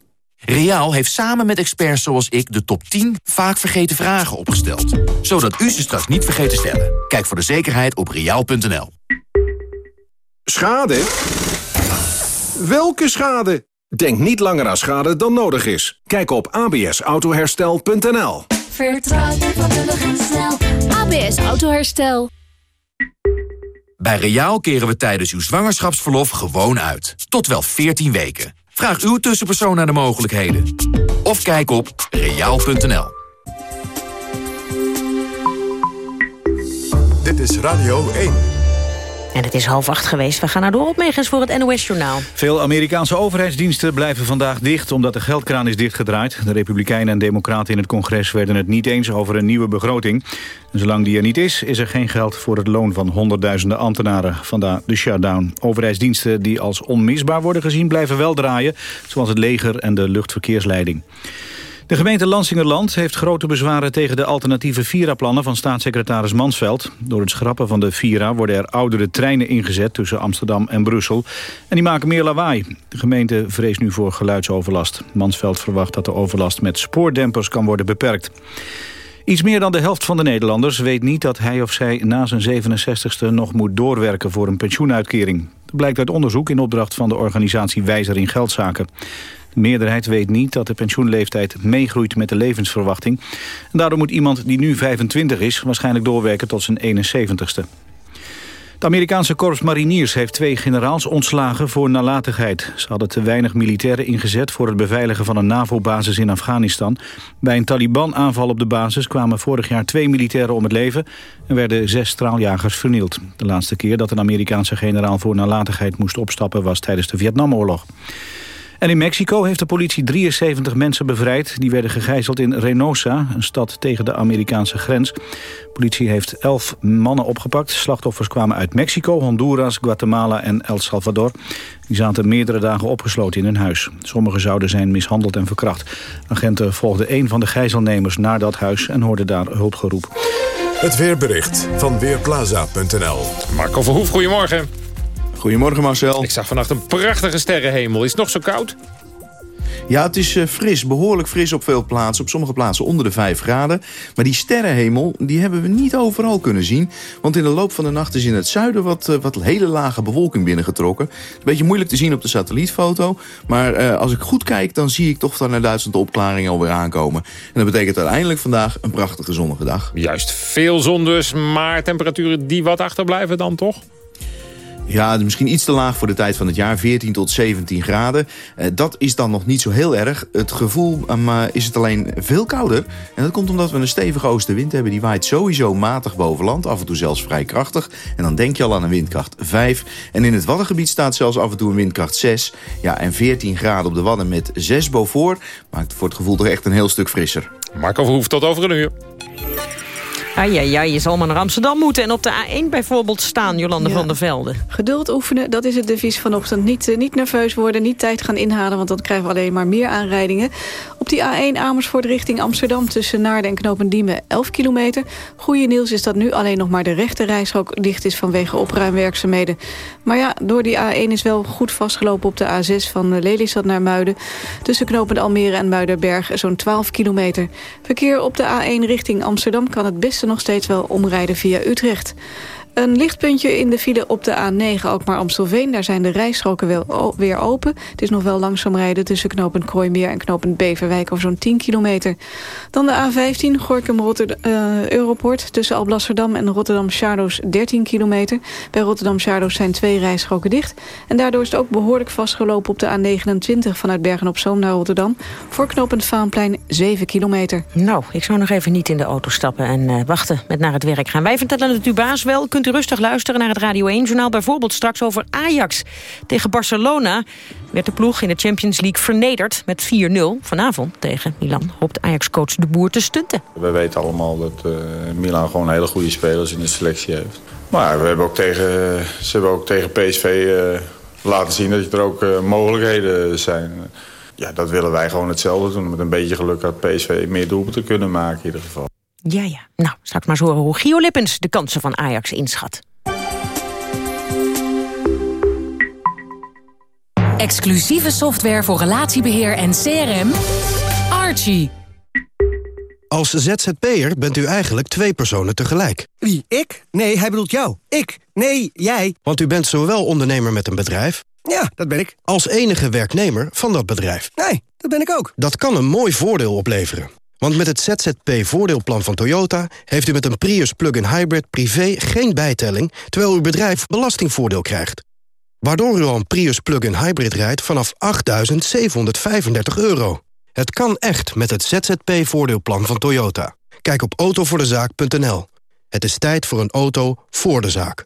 Reaal heeft samen met experts zoals ik de top 10 vaak vergeten vragen opgesteld. Zodat u ze straks niet vergeet te stellen. Kijk voor de zekerheid op reaal.nl. Schade? Welke schade? Denk niet langer aan schade dan nodig is. Kijk op absautoherstel.nl Vertrouw vakkundig en snel. ABS Autoherstel. Bij Reaal keren we tijdens uw zwangerschapsverlof gewoon uit. Tot wel 14 weken. Vraag uw tussenpersoon naar de mogelijkheden. Of kijk op reaal.nl. Dit is Radio 1. En het is half acht geweest. We gaan naar de opmerkings voor het NOS-journaal. Veel Amerikaanse overheidsdiensten blijven vandaag dicht... omdat de geldkraan is dichtgedraaid. De Republikeinen en Democraten in het congres werden het niet eens over een nieuwe begroting. En zolang die er niet is, is er geen geld voor het loon van honderdduizenden ambtenaren. Vandaar de shutdown. Overheidsdiensten die als onmisbaar worden gezien blijven wel draaien... zoals het leger en de luchtverkeersleiding. De gemeente Lansingerland heeft grote bezwaren tegen de alternatieve Vira-plannen van staatssecretaris Mansveld. Door het schrappen van de Vira worden er oudere treinen ingezet tussen Amsterdam en Brussel. En die maken meer lawaai. De gemeente vreest nu voor geluidsoverlast. Mansveld verwacht dat de overlast met spoordempers kan worden beperkt. Iets meer dan de helft van de Nederlanders weet niet dat hij of zij na zijn 67ste nog moet doorwerken voor een pensioenuitkering. Dat blijkt uit onderzoek in opdracht van de organisatie Wijzer in Geldzaken. De meerderheid weet niet dat de pensioenleeftijd meegroeit met de levensverwachting. En daardoor moet iemand die nu 25 is waarschijnlijk doorwerken tot zijn 71ste. Het Amerikaanse korps mariniers heeft twee generaals ontslagen voor nalatigheid. Ze hadden te weinig militairen ingezet voor het beveiligen van een NAVO-basis in Afghanistan. Bij een Taliban-aanval op de basis kwamen vorig jaar twee militairen om het leven... en werden zes straaljagers vernield. De laatste keer dat een Amerikaanse generaal voor nalatigheid moest opstappen was tijdens de Vietnamoorlog. En in Mexico heeft de politie 73 mensen bevrijd. Die werden gegijzeld in Reynosa, een stad tegen de Amerikaanse grens. De politie heeft 11 mannen opgepakt. Slachtoffers kwamen uit Mexico, Honduras, Guatemala en El Salvador. Die zaten meerdere dagen opgesloten in hun huis. Sommigen zouden zijn mishandeld en verkracht. Agenten volgden een van de gijzelnemers naar dat huis en hoorden daar hulpgeroep. Het weerbericht van Weerplaza.nl Marco Verhoef, goedemorgen. Goedemorgen Marcel. Ik zag vannacht een prachtige sterrenhemel. Is het nog zo koud? Ja, het is eh, fris, behoorlijk fris op veel plaatsen. Op sommige plaatsen onder de 5 graden. Maar die sterrenhemel, die hebben we niet overal kunnen zien. Want in de loop van de nacht is in het zuiden wat, eh, wat hele lage bewolking binnengetrokken. Een beetje moeilijk te zien op de satellietfoto. Maar eh, als ik goed kijk, dan zie ik toch dan naar Duitsland de opklaringen alweer aankomen. En dat betekent uiteindelijk vandaag een prachtige zonnige dag. Juist, veel zon dus, maar temperaturen die wat achterblijven dan toch? Ja, misschien iets te laag voor de tijd van het jaar. 14 tot 17 graden. Eh, dat is dan nog niet zo heel erg. Het gevoel um, is het alleen veel kouder. En dat komt omdat we een stevige oostenwind hebben. Die waait sowieso matig boven land. Af en toe zelfs vrij krachtig. En dan denk je al aan een windkracht 5. En in het Waddengebied staat zelfs af en toe een windkracht 6. Ja, en 14 graden op de Wadden met 6 boven maakt voor het gevoel toch echt een heel stuk frisser. Marco Verhoef, tot over een uur. Ah, ja, ja, je zal maar naar Amsterdam moeten en op de A1 bijvoorbeeld staan, Jolande Ja. van der Velde. Geduld oefenen, dat is het devies vanochtend. Niet, eh, niet nerveus worden, niet tijd gaan inhalen... want dan krijgen we alleen maar meer aanrijdingen. Op die A1 Amersfoort richting Amsterdam... tussen Naarden en Knopendiemen 11 kilometer. Goeie nieuws is dat nu alleen nog maar de rechte dicht is... vanwege opruimwerkzaamheden. Maar ja, door die A1 is wel goed vastgelopen op de A6... van eh, Lelystad naar Muiden. Tussen Knopend Almere en Muidenberg zo'n 12 kilometer. Verkeer op de A1 richting Amsterdam kan het beste nog steeds wel omrijden via Utrecht. Een lichtpuntje in de file op de A9 ook maar Amstelveen. Daar zijn de rijstroken wel weer open. Het is nog wel langzaam rijden tussen knooppunt Kooimeer en knooppunt Beverwijk over zo'n 10 kilometer. Dan de A15 Gorkum Rotterdam, uh, Europort tussen Alblasserdam en Rotterdam Shadows 13 kilometer. Bij Rotterdam Shadows zijn twee rijstroken dicht. En daardoor is het ook behoorlijk vastgelopen op de A29 vanuit Bergen op Zoom naar Rotterdam. Voor knooppunt Vaanplein 7 kilometer. Nou, ik zou nog even niet in de auto stappen en uh, wachten met naar het werk gaan. Wij vertellen het u baas wel. Rustig luisteren naar het Radio 1-journaal. Bijvoorbeeld straks over Ajax. Tegen Barcelona werd de ploeg in de Champions League vernederd met 4-0. Vanavond tegen Milan hoopt Ajax-coach de Boer te stunten. We weten allemaal dat uh, Milan gewoon hele goede spelers in de selectie heeft. Maar we hebben ook tegen, ze hebben ook tegen PSV uh, laten zien dat er ook uh, mogelijkheden zijn. Ja, dat willen wij gewoon hetzelfde doen. Met een beetje geluk had PSV meer doelpunten kunnen maken in ieder geval. Ja, ja. Nou, straks maar eens horen hoe Gio Lippens de kansen van Ajax inschat. Exclusieve software voor relatiebeheer en CRM. Archie. Als ZZP'er bent u eigenlijk twee personen tegelijk. Wie, ik? Nee, hij bedoelt jou. Ik? Nee, jij. Want u bent zowel ondernemer met een bedrijf... Ja, dat ben ik. ...als enige werknemer van dat bedrijf. Nee, dat ben ik ook. Dat kan een mooi voordeel opleveren. Want met het ZZP-voordeelplan van Toyota... heeft u met een Prius plug-in hybrid privé geen bijtelling... terwijl uw bedrijf belastingvoordeel krijgt. Waardoor u al een Prius plug-in hybrid rijdt vanaf 8.735 euro. Het kan echt met het ZZP-voordeelplan van Toyota. Kijk op autovoordezaak.nl. Het is tijd voor een auto voor de zaak.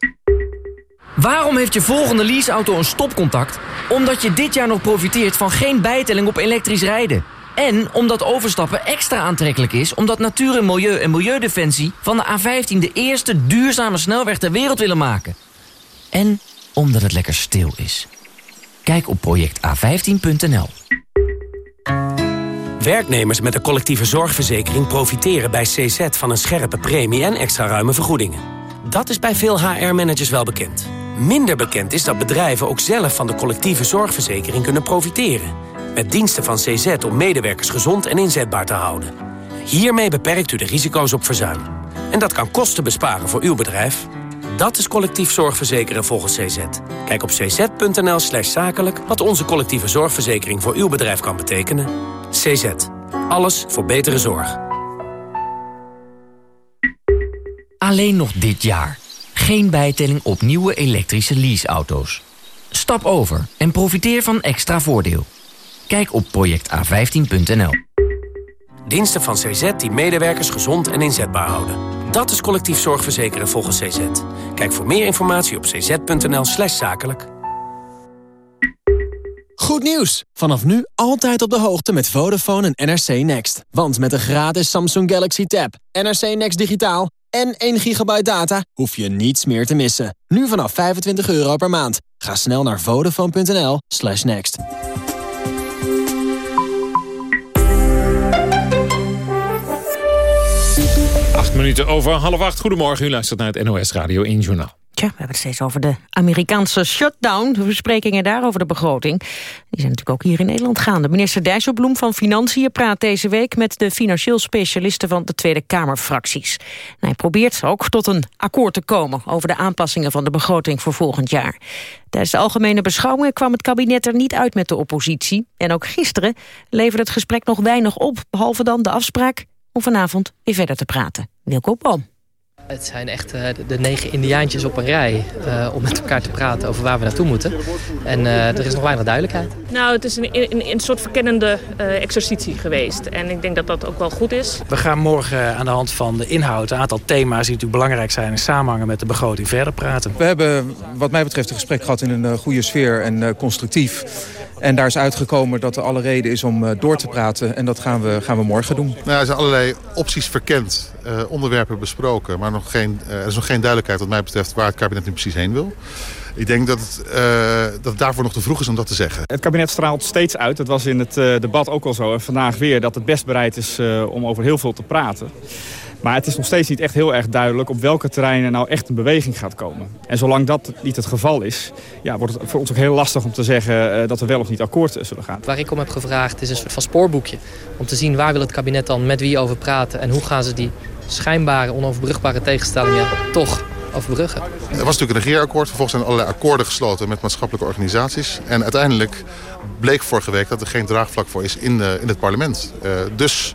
Waarom heeft je volgende leaseauto een stopcontact? Omdat je dit jaar nog profiteert van geen bijtelling op elektrisch rijden. En omdat overstappen extra aantrekkelijk is... omdat Natuur en Milieu en Milieudefensie van de A15... de eerste duurzame snelweg ter wereld willen maken. En omdat het lekker stil is. Kijk op projecta15.nl. Werknemers met een collectieve zorgverzekering profiteren bij CZ van een scherpe premie en extra ruime vergoedingen. Dat is bij veel HR-managers wel bekend. Minder bekend is dat bedrijven ook zelf van de collectieve zorgverzekering kunnen profiteren. Met diensten van CZ om medewerkers gezond en inzetbaar te houden. Hiermee beperkt u de risico's op verzuim. En dat kan kosten besparen voor uw bedrijf. Dat is collectief zorgverzekeren volgens CZ. Kijk op cz.nl slash zakelijk wat onze collectieve zorgverzekering voor uw bedrijf kan betekenen. CZ. Alles voor betere zorg. Alleen nog dit jaar. Geen bijtelling op nieuwe elektrische leaseauto's. Stap over en profiteer van extra voordeel. Kijk op projecta15.nl. Diensten van CZ die medewerkers gezond en inzetbaar houden. Dat is collectief zorgverzekeren volgens CZ. Kijk voor meer informatie op cz.nl slash zakelijk. Goed nieuws! Vanaf nu altijd op de hoogte met Vodafone en NRC Next. Want met een gratis Samsung Galaxy Tab, NRC Next Digitaal en 1 gigabyte data... hoef je niets meer te missen. Nu vanaf 25 euro per maand. Ga snel naar vodafone.nl slash next. Minuten over half acht. Goedemorgen, u luistert naar het NOS Radio 1 Journaal. Tja, we hebben het steeds over de Amerikaanse shutdown. De besprekingen daar over de begroting. Die zijn natuurlijk ook hier in Nederland gaande. Minister Dijsselbloem van Financiën praat deze week... met de financieel specialisten van de Tweede Kamerfracties. Hij probeert ook tot een akkoord te komen... over de aanpassingen van de begroting voor volgend jaar. Tijdens de algemene beschouwingen kwam het kabinet er niet uit met de oppositie. En ook gisteren leverde het gesprek nog weinig op... behalve dan de afspraak om vanavond weer verder te praten. Wilco Boom. Het zijn echt uh, de negen indiaantjes op een rij uh, om met elkaar te praten over waar we naartoe moeten. En uh, er is nog weinig duidelijkheid. Nou, het is een, een, een soort verkennende exercitie geweest. En ik denk dat dat ook wel goed is. We gaan morgen aan de hand van de inhoud, een aantal thema's die natuurlijk belangrijk zijn... in samenhangen met de begroting verder praten. We hebben wat mij betreft een gesprek gehad in een goede sfeer en constructief. En daar is uitgekomen dat er alle reden is om door te praten. En dat gaan we, gaan we morgen doen. Nou, er zijn allerlei opties verkend, uh, onderwerpen besproken. Maar uh, er is nog geen duidelijkheid wat mij betreft waar het kabinet nu precies heen wil. Ik denk dat het, uh, dat daarvoor nog te vroeg is om dat te zeggen. Het kabinet straalt steeds uit. Dat was in het debat ook al zo. En vandaag weer dat het best bereid is om over heel veel te praten. Maar het is nog steeds niet echt heel erg duidelijk op welke terreinen nou echt een beweging gaat komen. En zolang dat niet het geval is, ja, wordt het voor ons ook heel lastig om te zeggen uh, dat we wel of niet akkoord zullen gaan. Waar ik om heb gevraagd is een soort van spoorboekje. Om te zien waar wil het kabinet dan met wie over praten en hoe gaan ze die schijnbare onoverbrugbare tegenstellingen toch overbruggen. Er was natuurlijk een regeerakkoord. Vervolgens zijn allerlei akkoorden gesloten met maatschappelijke organisaties. En uiteindelijk bleek vorige week dat er geen draagvlak voor is in, in het parlement. Uh, dus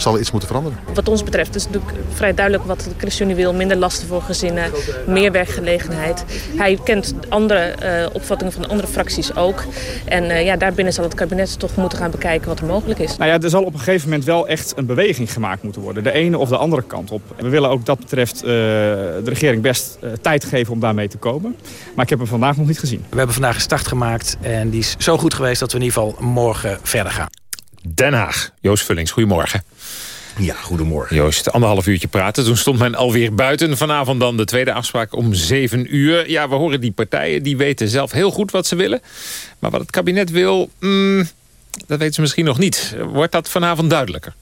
zal er iets moeten veranderen. Wat ons betreft is het natuurlijk vrij duidelijk wat de ChristenUnie wil. Minder lasten voor gezinnen, meer werkgelegenheid. Hij kent andere uh, opvattingen van andere fracties ook. En uh, ja, daarbinnen zal het kabinet toch moeten gaan bekijken wat er mogelijk is. Nou ja, er zal op een gegeven moment wel echt een beweging gemaakt moeten worden. De ene of de andere kant op. We willen ook dat betreft uh, de regering best tijd geven om daarmee te komen. Maar ik heb hem vandaag nog niet gezien. We hebben vandaag een start gemaakt en die is zo goed geweest dat we in ieder geval morgen verder gaan. Den Haag. Joost Vullings, goedemorgen. Ja, goedemorgen. Joost, anderhalf uurtje praten. Toen stond men alweer buiten. Vanavond dan de tweede afspraak om zeven uur. Ja, we horen die partijen, die weten zelf heel goed wat ze willen. Maar wat het kabinet wil, mm, dat weten ze misschien nog niet. Wordt dat vanavond duidelijker?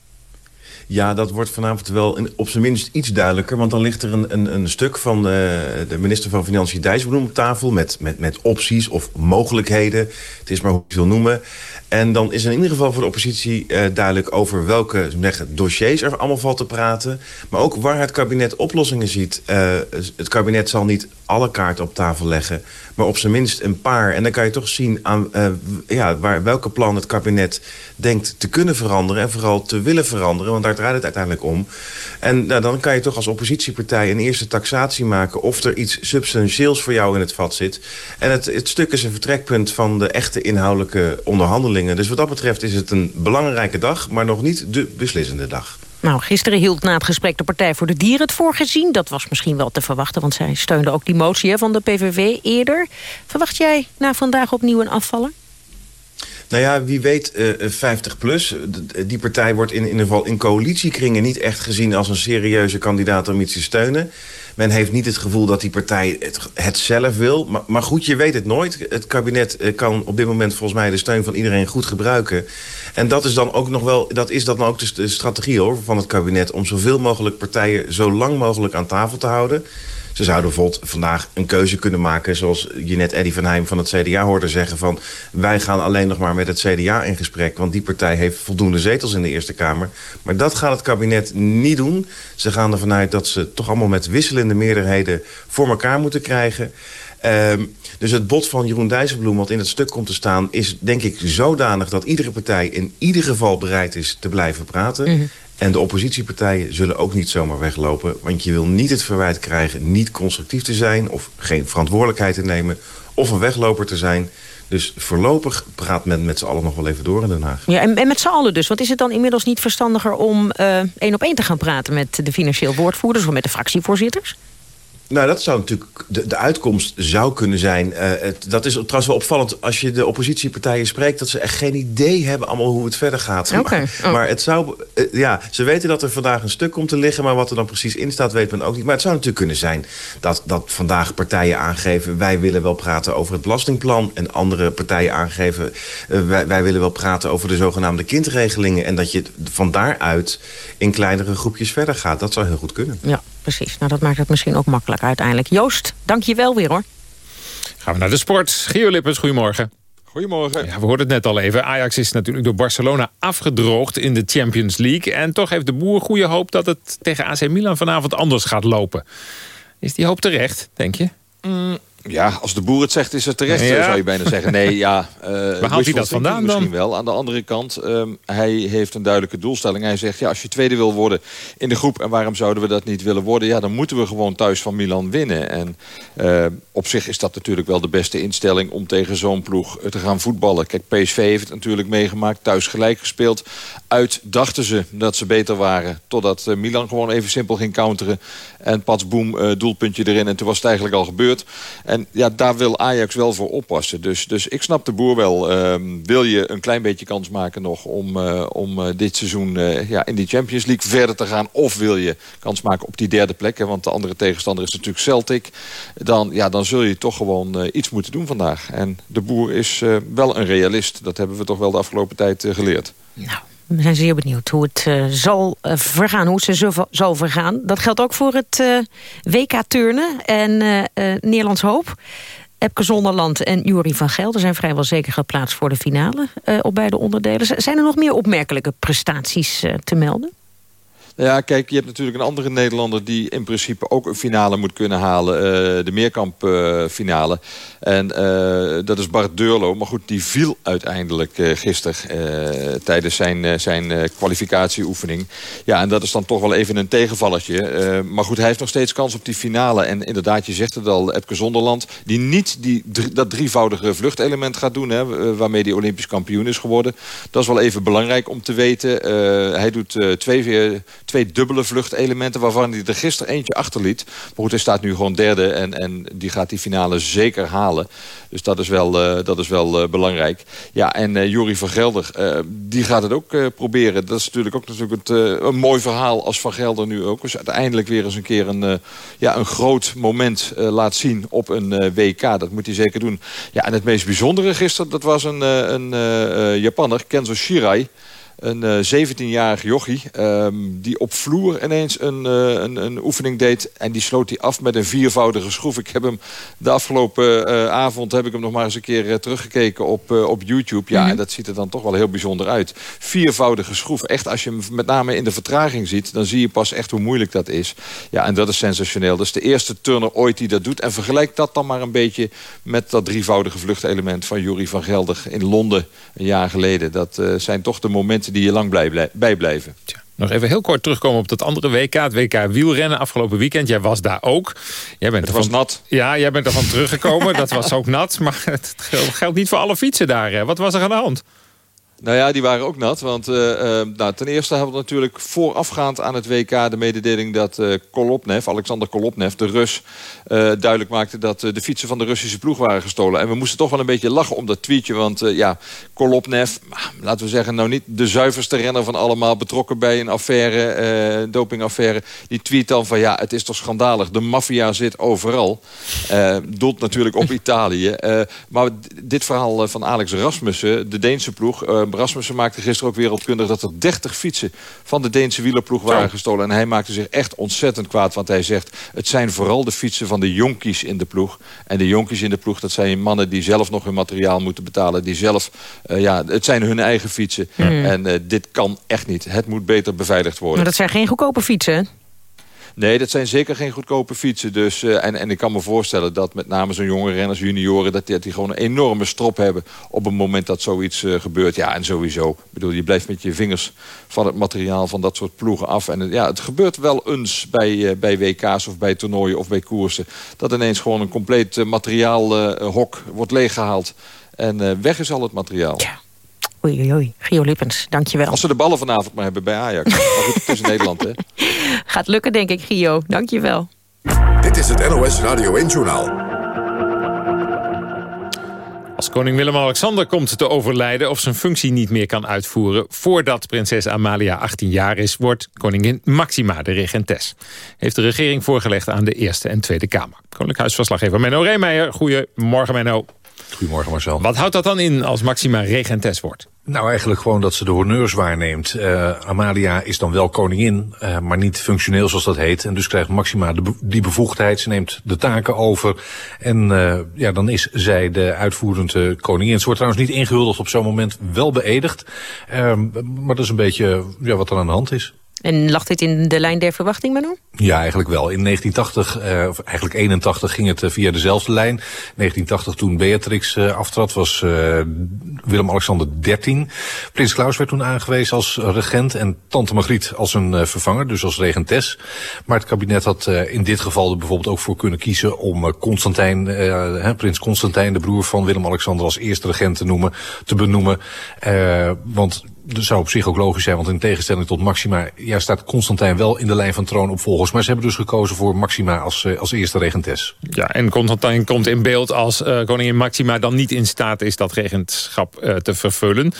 Ja, dat wordt vanavond wel op zijn minst iets duidelijker. Want dan ligt er een, een, een stuk van de, de, minister van Financiën Dijsselbloem op tafel... Met, met, met opties of mogelijkheden. Het is maar hoe je het wil noemen. En dan is in ieder geval voor de oppositie uh, duidelijk over welke dossiers er allemaal valt te praten. Maar ook waar het kabinet oplossingen ziet. Uh, het kabinet zal niet alle kaarten op tafel leggen, maar op zijn minst een paar. En dan kan je toch zien aan uh, ja, waar, welke plan het kabinet denkt te kunnen veranderen... en vooral te willen veranderen, want daar draait het uiteindelijk om. En nou, dan kan je toch als oppositiepartij een eerste taxatie maken... of er iets substantieels voor jou in het vat zit. En het, het stuk is een vertrekpunt van de echte inhoudelijke onderhandelingen. Dus wat dat betreft is het een belangrijke dag, maar nog niet de beslissende dag. Nou, gisteren hield na het gesprek de Partij voor de Dieren het voorgezien. Dat was misschien wel te verwachten, want zij steunde ook die motie van de PVV eerder. Verwacht jij na vandaag opnieuw een afvaller? Nou ja, wie weet, uh, 50 plus. Die partij wordt in, in ieder geval in coalitiekringen niet echt gezien als een serieuze kandidaat om iets te steunen. Men heeft niet het gevoel dat die partij het, zelf wil. Maar, maar, goed, je weet het nooit. Het kabinet eh, kan op dit moment volgens mij de steun van iedereen goed gebruiken. En dat is dan ook nog wel, dat is dan ook de strategie hoor, van het kabinet... om zoveel mogelijk partijen zo lang mogelijk aan tafel te houden. Ze zouden bijvoorbeeld vandaag een keuze kunnen maken... zoals je net Eddy van Heim van het CDA hoorde zeggen... van wij gaan alleen nog maar met het CDA in gesprek... want die partij heeft voldoende zetels in de Eerste Kamer. Maar dat gaat het kabinet niet doen. Ze gaan ervan uit dat ze toch allemaal met wisselende meerderheden... voor elkaar moeten krijgen... Um, dus het bod van Jeroen Dijsselbloem, wat in het stuk komt te staan... is denk ik zodanig dat iedere partij in ieder geval bereid is te blijven praten. -hmm. En de oppositiepartijen zullen ook niet zomaar weglopen. Want je wil niet het verwijt krijgen niet constructief te zijn... of geen verantwoordelijkheid te nemen of een wegloper te zijn... Dus voorlopig praat men met z'n allen nog wel even door in Den Haag. Ja, en, en met z'n allen dus. Want is het dan inmiddels niet verstandiger om uh, één op één te gaan praten... met de financieel woordvoerders of met de fractievoorzitters? Nou, dat zou natuurlijk de, de uitkomst zou kunnen zijn. Uh, het, dat is trouwens wel opvallend als je de oppositiepartijen spreekt... dat ze echt geen idee hebben allemaal hoe het verder gaat. Okay. Maar, oh. maar, het zou... Uh, ja, ze weten dat er vandaag een stuk komt te liggen... maar wat er dan precies in staat weet men ook niet. Maar het zou natuurlijk kunnen zijn dat, dat vandaag partijen aangeven... wij willen wel praten over het belastingplan... en andere partijen aangeven... Uh, wij, wij willen wel praten over de zogenaamde kindregelingen... en dat je van daaruit in kleinere groepjes verder gaat. Dat zou heel goed kunnen. Ja precies. Nou, dat maakt het misschien ook makkelijk uiteindelijk. Joost, dank je wel weer hoor. Gaan we naar de sport. Gio Lippens, goedemorgen. Goedemorgen. Ja, we hoorden het net al even. Ajax is natuurlijk door Barcelona afgedroogd in de Champions League. En toch heeft de boer goede hoop dat het tegen AC Milan vanavond anders gaat lopen. Is die hoop terecht, denk je? Mm, ja, als de boer het zegt, is het terecht, ja. zou je bijna zeggen. Nee, ja. Uh, Waar haalt hij dat vandaan dan? Misschien wel. Aan de andere kant, um, hij heeft een duidelijke doelstelling. Hij zegt, ja, als je tweede wil worden in de groep... en waarom zouden we dat niet willen worden? Ja, dan moeten we gewoon thuis van Milan winnen. En uh, op zich is dat natuurlijk wel de beste instelling... om tegen zo'n ploeg te gaan voetballen. Kijk, PSV heeft het natuurlijk meegemaakt. Thuis gelijk gespeeld. Uit dachten ze dat ze beter waren. Totdat uh, Milan gewoon even simpel ging counteren. En pats boem, doelpuntje erin. En toen was het eigenlijk al gebeurd. En ja, daar wil Ajax wel voor oppassen. Dus, dus ik snap de boer wel. Uh, wil je een klein beetje kans maken nog om, uh, om uh, dit seizoen uh, ja, in die Champions League verder te gaan? Of wil je kans maken op die derde plek? Hè, want de andere tegenstander is natuurlijk Celtic. Dan, ja, dan zul je toch gewoon iets moeten doen vandaag. En de boer is wel een realist. Dat hebben we toch wel de afgelopen tijd geleerd. Nou. We zijn zeer benieuwd hoe het uh, zal uh, vergaan, hoe zo zal vergaan. Dat geldt ook voor het uh, WK turnen en Nederlands Hoop. Epke Zonderland en Jury van Gelder zijn vrijwel zeker geplaatst voor de finale op beide onderdelen. Zijn er nog meer opmerkelijke prestaties te melden? Ja, kijk, je hebt natuurlijk een andere Nederlander... die in principe ook een finale moet kunnen halen. Uh, de meerkamp-finale. en uh, dat is Bart Deurlo. Maar goed, die viel uiteindelijk gisteren... tijdens zijn, zijn kwalificatieoefening. Ja, en dat is dan toch wel even een tegenvalletje. maar goed, hij heeft nog steeds kans op die finale. En inderdaad, je zegt het al, Epke Zonderland... die niet die, dat drievoudige vluchtelement gaat doen... Hè, waarmee hij Olympisch kampioen is geworden. Dat is wel even belangrijk om te weten. hij doet twee, twee dubbele vluchtelementen... waarvan hij er gisteren eentje achterliet. Maar goed, hij staat nu gewoon derde en, en die gaat die finale zeker halen. Dus dat is wel, uh, dat is wel uh, belangrijk. Ja, en uh, Jury van Gelder, die gaat het ook proberen. Dat is natuurlijk ook natuurlijk een mooi verhaal als Van Gelder nu ook. Dus uiteindelijk weer eens een keer een, ja, een groot moment laat zien op een WK. Dat moet hij zeker doen. Ja, en het meest bijzondere gisteren, dat was een, een Japanner, Kenzo Shirai... Een uh, eh, 17-jarig jochie um, die op vloer ineens een, uh, een, een, oefening deed. En die sloot hij af met een viervoudige schroef. Ik heb hem de afgelopen uh, avond heb ik hem nog maar eens een keer teruggekeken op, op YouTube. Ja, mm -hmm. en dat ziet er dan toch wel heel bijzonder uit. Viervoudige schroef. Echt, als je hem met name in de vertraging ziet... dan zie je pas echt hoe moeilijk dat is. Ja, en dat is sensationeel. Dat is de eerste turner ooit die dat doet. En vergelijk dat dan maar een beetje met dat drievoudige vluchtelement... van Jury van Gelder in Londen een jaar geleden. Dat zijn toch de momenten die je lang blij, bijblijven. Tja. Nog even heel kort terugkomen op dat andere WK. Het WK wielrennen afgelopen weekend. Jij was daar ook. Jij bent het was nat. Ja, jij bent ervan teruggekomen. dat was ook nat. Maar het geldt niet voor alle fietsen daar. Hè? Wat was er aan de hand? Nou ja, die waren ook nat. Want uh, uh, nou, ten eerste hebben we natuurlijk voorafgaand aan het WK de mededeling dat uh, Kolopnev, Alexander Kolopnev, de Rus, duidelijk maakte dat de fietsen van de Russische ploeg waren gestolen. En we moesten toch wel een beetje lachen om dat tweetje. Want ja, Kolopnev, laten we zeggen, nou niet de zuiverste renner van allemaal, betrokken bij een affaire, een dopingaffaire. Die tweet dan van ja, het is toch schandalig. De maffia zit overal. doelt natuurlijk op Italië. maar dit verhaal van Alex Rasmussen, de Deense ploeg Rasmussen maakte gisteren ook wereldkundig... dat er 30 fietsen van de Deense wielerploeg waren gestolen. En hij maakte zich echt ontzettend kwaad. Want hij zegt, het zijn vooral de fietsen van de jonkies in de ploeg. En de jonkies in de ploeg, dat zijn mannen die zelf nog hun materiaal moeten betalen. Die zelf, uh, ja, het zijn hun eigen fietsen. Mm. En uh, dit kan echt niet. Het moet beter beveiligd worden. Maar dat zijn geen goedkope fietsen, Nee, dat zijn zeker geen goedkope fietsen. Dus, uh, en, en ik kan me voorstellen dat met name zo'n jonge renners, junioren... Dat die, gewoon een enorme strop hebben op het moment dat zoiets uh, gebeurt. Ja, en sowieso. Ik bedoel, je blijft met je vingers van het materiaal van dat soort ploegen af. En ja, het gebeurt wel eens bij, bij WK's of bij toernooien of bij koersen... dat ineens gewoon een compleet materiaalhok wordt leeggehaald. En weg is al het materiaal. Ja. Oei, oei, oei. Gio Lippens, dankjewel. Als ze de ballen vanavond maar hebben bij Ajax. het is Nederland, hè. Gaat lukken, denk ik, Gio. Dankjewel. Dit is het NOS Radio 1-journaal. Als koning Willem-Alexander komt te overlijden of zijn functie niet meer kan uitvoeren... voordat prinses Amalia 18 jaar is, wordt koningin Maxima de regentes. Heeft de regering voorgelegd aan de Eerste en Tweede Kamer. Koninklijk Huisverslaggever Menno Reemeijer. Goedemorgen Menno. Goedemorgen Marcel. Wat houdt dat dan in als Maxima regentes wordt? Nou, eigenlijk gewoon dat ze de honneurs waarneemt. Uh, Amalia is dan wel koningin, uh, maar niet functioneel zoals dat heet. En dus krijgt Maxima de, die bevoegdheid. Ze neemt de taken over. En uh, ja, dan is zij de uitvoerende koningin. Ze wordt trouwens niet ingehuldigd op zo'n moment, wel beëdigd. maar dat is een beetje ja, wat er aan de hand is. En lag dit in de lijn der verwachting, Manu? Ja, eigenlijk wel. In 1980, uh, of eigenlijk 81 ging het uh, via dezelfde lijn. 1980 toen Beatrix uh, aftrad was Willem-Alexander 13. Prins Klaus werd toen aangewezen als regent en tante Margriet als een vervanger, dus als regentes. Maar het kabinet had in dit geval er bijvoorbeeld ook voor kunnen kiezen om Constantijn, prins Constantijn, de broer van Willem-Alexander als eerste regent te noemen, te benoemen. want dat zou op zich ook logisch zijn, want in tegenstelling tot Maxima... ja, staat Constantijn wel in de lijn van troonopvolgers. Maar ze hebben dus gekozen voor Maxima als, uh, als eerste regentes. Ja, en Constantijn komt in beeld als uh, koningin Maxima... dan niet in staat is dat regentschap uh, te vervullen.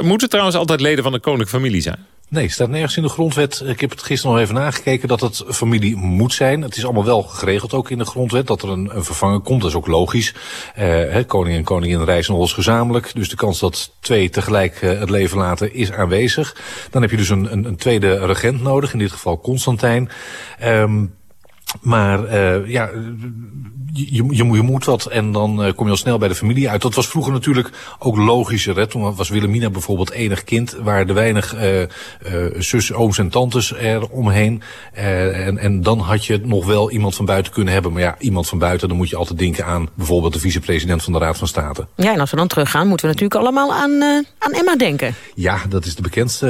moeten trouwens altijd leden van de koninklijke familie zijn? Nee, staat nergens in de grondwet. Ik heb het gisteren nog even nagekeken dat het familie moet zijn. Het is allemaal wel geregeld ook in de grondwet dat er een, een vervanger komt. Dat is ook logisch. Uh, koning en koningin reizen eens gezamenlijk. Dus de kans dat twee tegelijk uh, het leven laten is aanwezig. Dan heb je dus een, een, een tweede regent nodig. In dit geval Constantijn. Um, Maar uh, ja, je, je, je, moet wat en dan uh, kom je al snel bij de familie uit. Dat was vroeger natuurlijk ook logischer. Hè? Toen was Wilhelmina bijvoorbeeld enig kind... waar er weinig uh, uh, zus, ooms en tantes er omheen. en, en dan had je nog wel iemand van buiten kunnen hebben. Maar ja, iemand van buiten, dan moet je altijd denken aan... bijvoorbeeld de vicepresident van de Raad van State. Ja, en als we dan teruggaan, moeten we natuurlijk allemaal aan, aan Emma denken. Ja, dat is de bekendste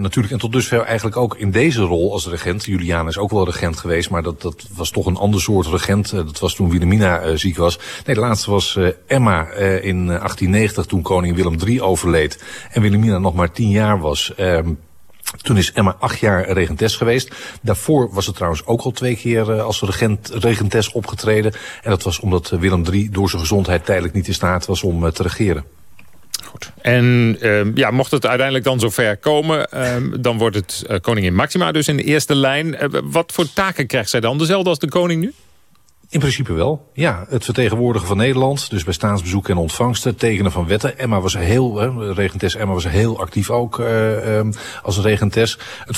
natuurlijk. En tot dusver eigenlijk ook in deze rol als regent. Juliana is ook wel regent geweest, maar dat, dat was toch een ander soort regent. dat was toen Wilhelmina uh, ziek was. Nee, de laatste was uh, Emma in 1890 toen koning Willem III overleed. En Wilhelmina nog maar tien jaar was. Um, toen is Emma acht jaar regentes geweest. Daarvoor was ze trouwens ook al twee keer als regent, regentes opgetreden. En dat was omdat Willem III door zijn gezondheid tijdelijk niet in staat was om te regeren. Goed. En uh, ja, mocht het uiteindelijk dan zover komen... Uh, dan wordt het uh, koningin Maxima dus in de eerste lijn. wat voor taken krijgt zij dan? Dezelfde als de koning nu? In principe wel, ja. Het vertegenwoordigen van Nederland, dus bij staatsbezoeken en ontvangsten, tekenen van wetten. Emma was heel, regentes Emma was heel actief ook uh, um, als regentes. Het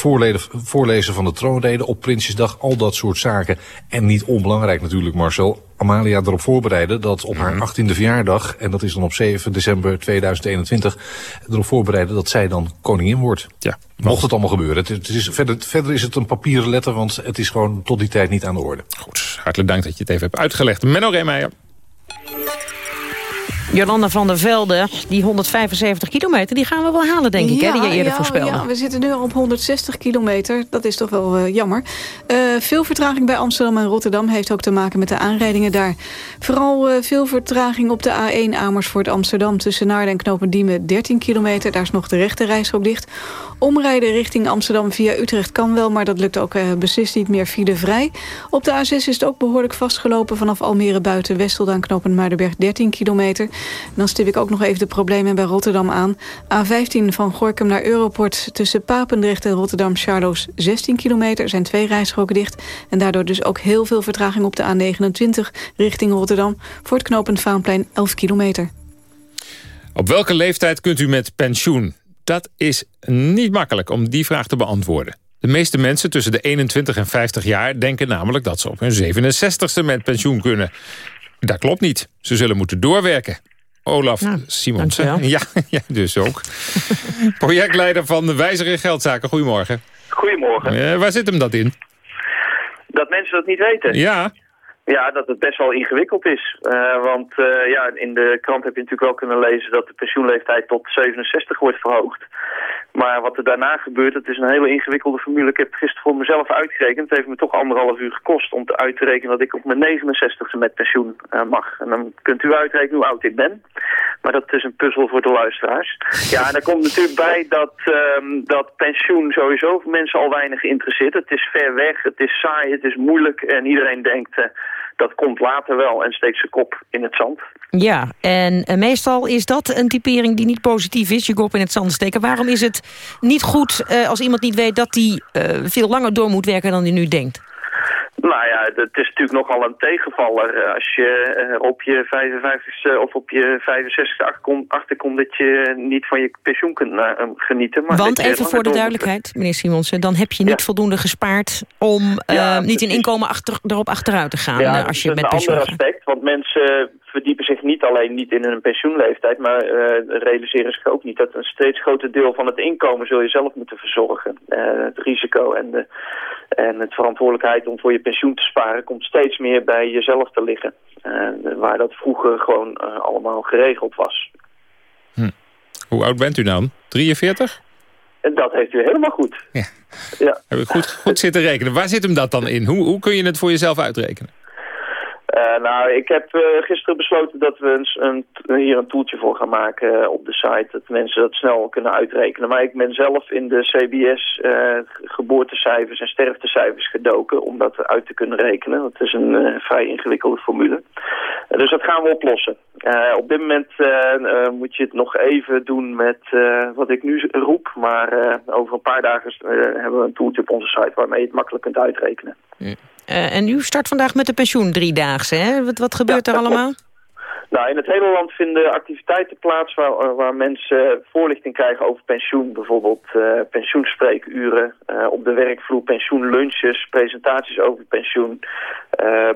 voorlezen, van de troonrede op Prinsjesdag, al dat soort zaken. En niet onbelangrijk natuurlijk, Marcel, Amalia erop voorbereiden dat op haar 18e mhm. verjaardag, en dat is dan op 7 december 2021, erop voorbereiden dat zij dan koningin wordt. Ja. Mocht het allemaal gebeuren. Het is, verder, verder is het een papieren letter, want het is gewoon tot die tijd niet aan de orde. Goed, hartelijk dank dat je het even hebt uitgelegd. Menno Reemeijer. Jolanda van der Velde, die 175 kilometer, die gaan we wel halen, denk ik, hè, die je eerder ja, voorspelde. Ja, we zitten nu al op 160 kilometer. Dat is toch wel uh, jammer. Uh, veel vertraging bij Amsterdam en Rotterdam heeft ook te maken met de aanrijdingen daar. Vooral uh, veel vertraging op de A1 Amersfoort Amsterdam tussen Naarden en Knopendiemen 13 kilometer. Daar is nog de rechte reisrook dicht. Omrijden richting Amsterdam via Utrecht kan wel, maar dat lukt ook beslist niet meer filevrij. Op de A6 is het ook behoorlijk vastgelopen vanaf Almere buiten Westeldaan knopen Muidenberg 13 kilometer. En dan stip ik ook nog even de problemen bij Rotterdam aan. A15 van Gorkum naar Europort tussen Papendrecht en Rotterdam Charloes 16 kilometer. Er zijn twee rijstroken dicht. En daardoor dus ook heel veel vertraging op de A29 richting Rotterdam. Voor het knooppunt Vaanplein 11 kilometer. Op welke leeftijd kunt u met pensioen? Dat is niet makkelijk om die vraag te beantwoorden. De meeste mensen tussen de 21 en 50 jaar denken namelijk dat ze op hun 67ste met pensioen kunnen. Dat klopt niet. Ze zullen moeten doorwerken. Olaf nou, Simonsen. Ja, ja, dus ook. Projectleider van de Wijzer Geldzaken. Goedemorgen. Goedemorgen. Uh, waar zit hem dat in? Dat mensen dat niet weten. Ja. Ja, dat het best wel ingewikkeld is. Uh, want uh, ja, in de krant heb je natuurlijk wel kunnen lezen dat de pensioenleeftijd tot 67 wordt verhoogd. Maar wat er daarna gebeurt, het is een hele ingewikkelde formule. Ik heb gisteren voor mezelf uitgerekend. Het heeft me toch anderhalf uur gekost om te uit te rekenen dat ik op mijn 69ste met pensioen uh, mag. En dan kunt u uitrekenen hoe oud ik ben. Maar dat is een puzzel voor de luisteraars. Ja, en daar komt natuurlijk bij dat, um, dat pensioen sowieso mensen al weinig interesseert. Het is ver weg, het is saai, het is moeilijk en iedereen denkt... Uh, dat komt later wel en steekt zijn kop in het zand. Ja, en uh, meestal is dat een typering die niet positief is, je kop in het zand steken. Waarom is het niet goed uh, als iemand niet weet dat hij veel langer door moet werken dan hij nu denkt? Nou ja, het is natuurlijk nogal een tegenvaller als je uh, op je 55ste of op je 65ste achterkomt, dat je niet van je pensioen kunt genieten. Maar Want even voor de duidelijkheid, meneer Simonsen, dan heb je niet ja. voldoende gespaard om uh, ja, niet in inkomen achter, erop achteruit te gaan ja, als je met pensioen gaat. Dat is een ander aspect, want mensen verdiepen zich niet alleen niet in hun pensioenleeftijd, maar realiseren zich ook niet dat een steeds groter deel van het inkomen zul je zelf moeten verzorgen. het risico en de en het verantwoordelijkheid om voor je pensioen te sparen komt steeds meer bij jezelf te liggen. Uh, waar dat vroeger gewoon uh, allemaal geregeld was. Hm. Hoe oud bent u dan? 43? En dat heeft u helemaal goed. Ja. ja. Heb ik goed, goed zitten rekenen. Waar zit hem dat dan in? Hoe, hoe kun je het voor jezelf uitrekenen? Uh, nou, ik heb uh, gisteren besloten dat we een, hier een toeltje voor gaan maken uh, op de site. Dat mensen dat snel kunnen uitrekenen. Maar ik ben zelf in de CBS geboortecijfers en sterftecijfers gedoken om dat uit te kunnen rekenen. Dat is een vrij ingewikkelde formule. dus dat gaan we oplossen. op dit moment moet je het nog even doen met wat ik nu roep. Maar over een paar dagen hebben we een toeltje op onze site waarmee je het makkelijk kunt uitrekenen. Uh, en u start vandaag met de pensioen driedaagse, hè? Wat, wat gebeurt ja, er allemaal? Nou, in het hele land vinden activiteiten plaats waar, eh, waar mensen voorlichting krijgen over pensioen. Bijvoorbeeld uh, pensioenspreekuren, uh, op de werkvloer pensioenlunches, presentaties over pensioen.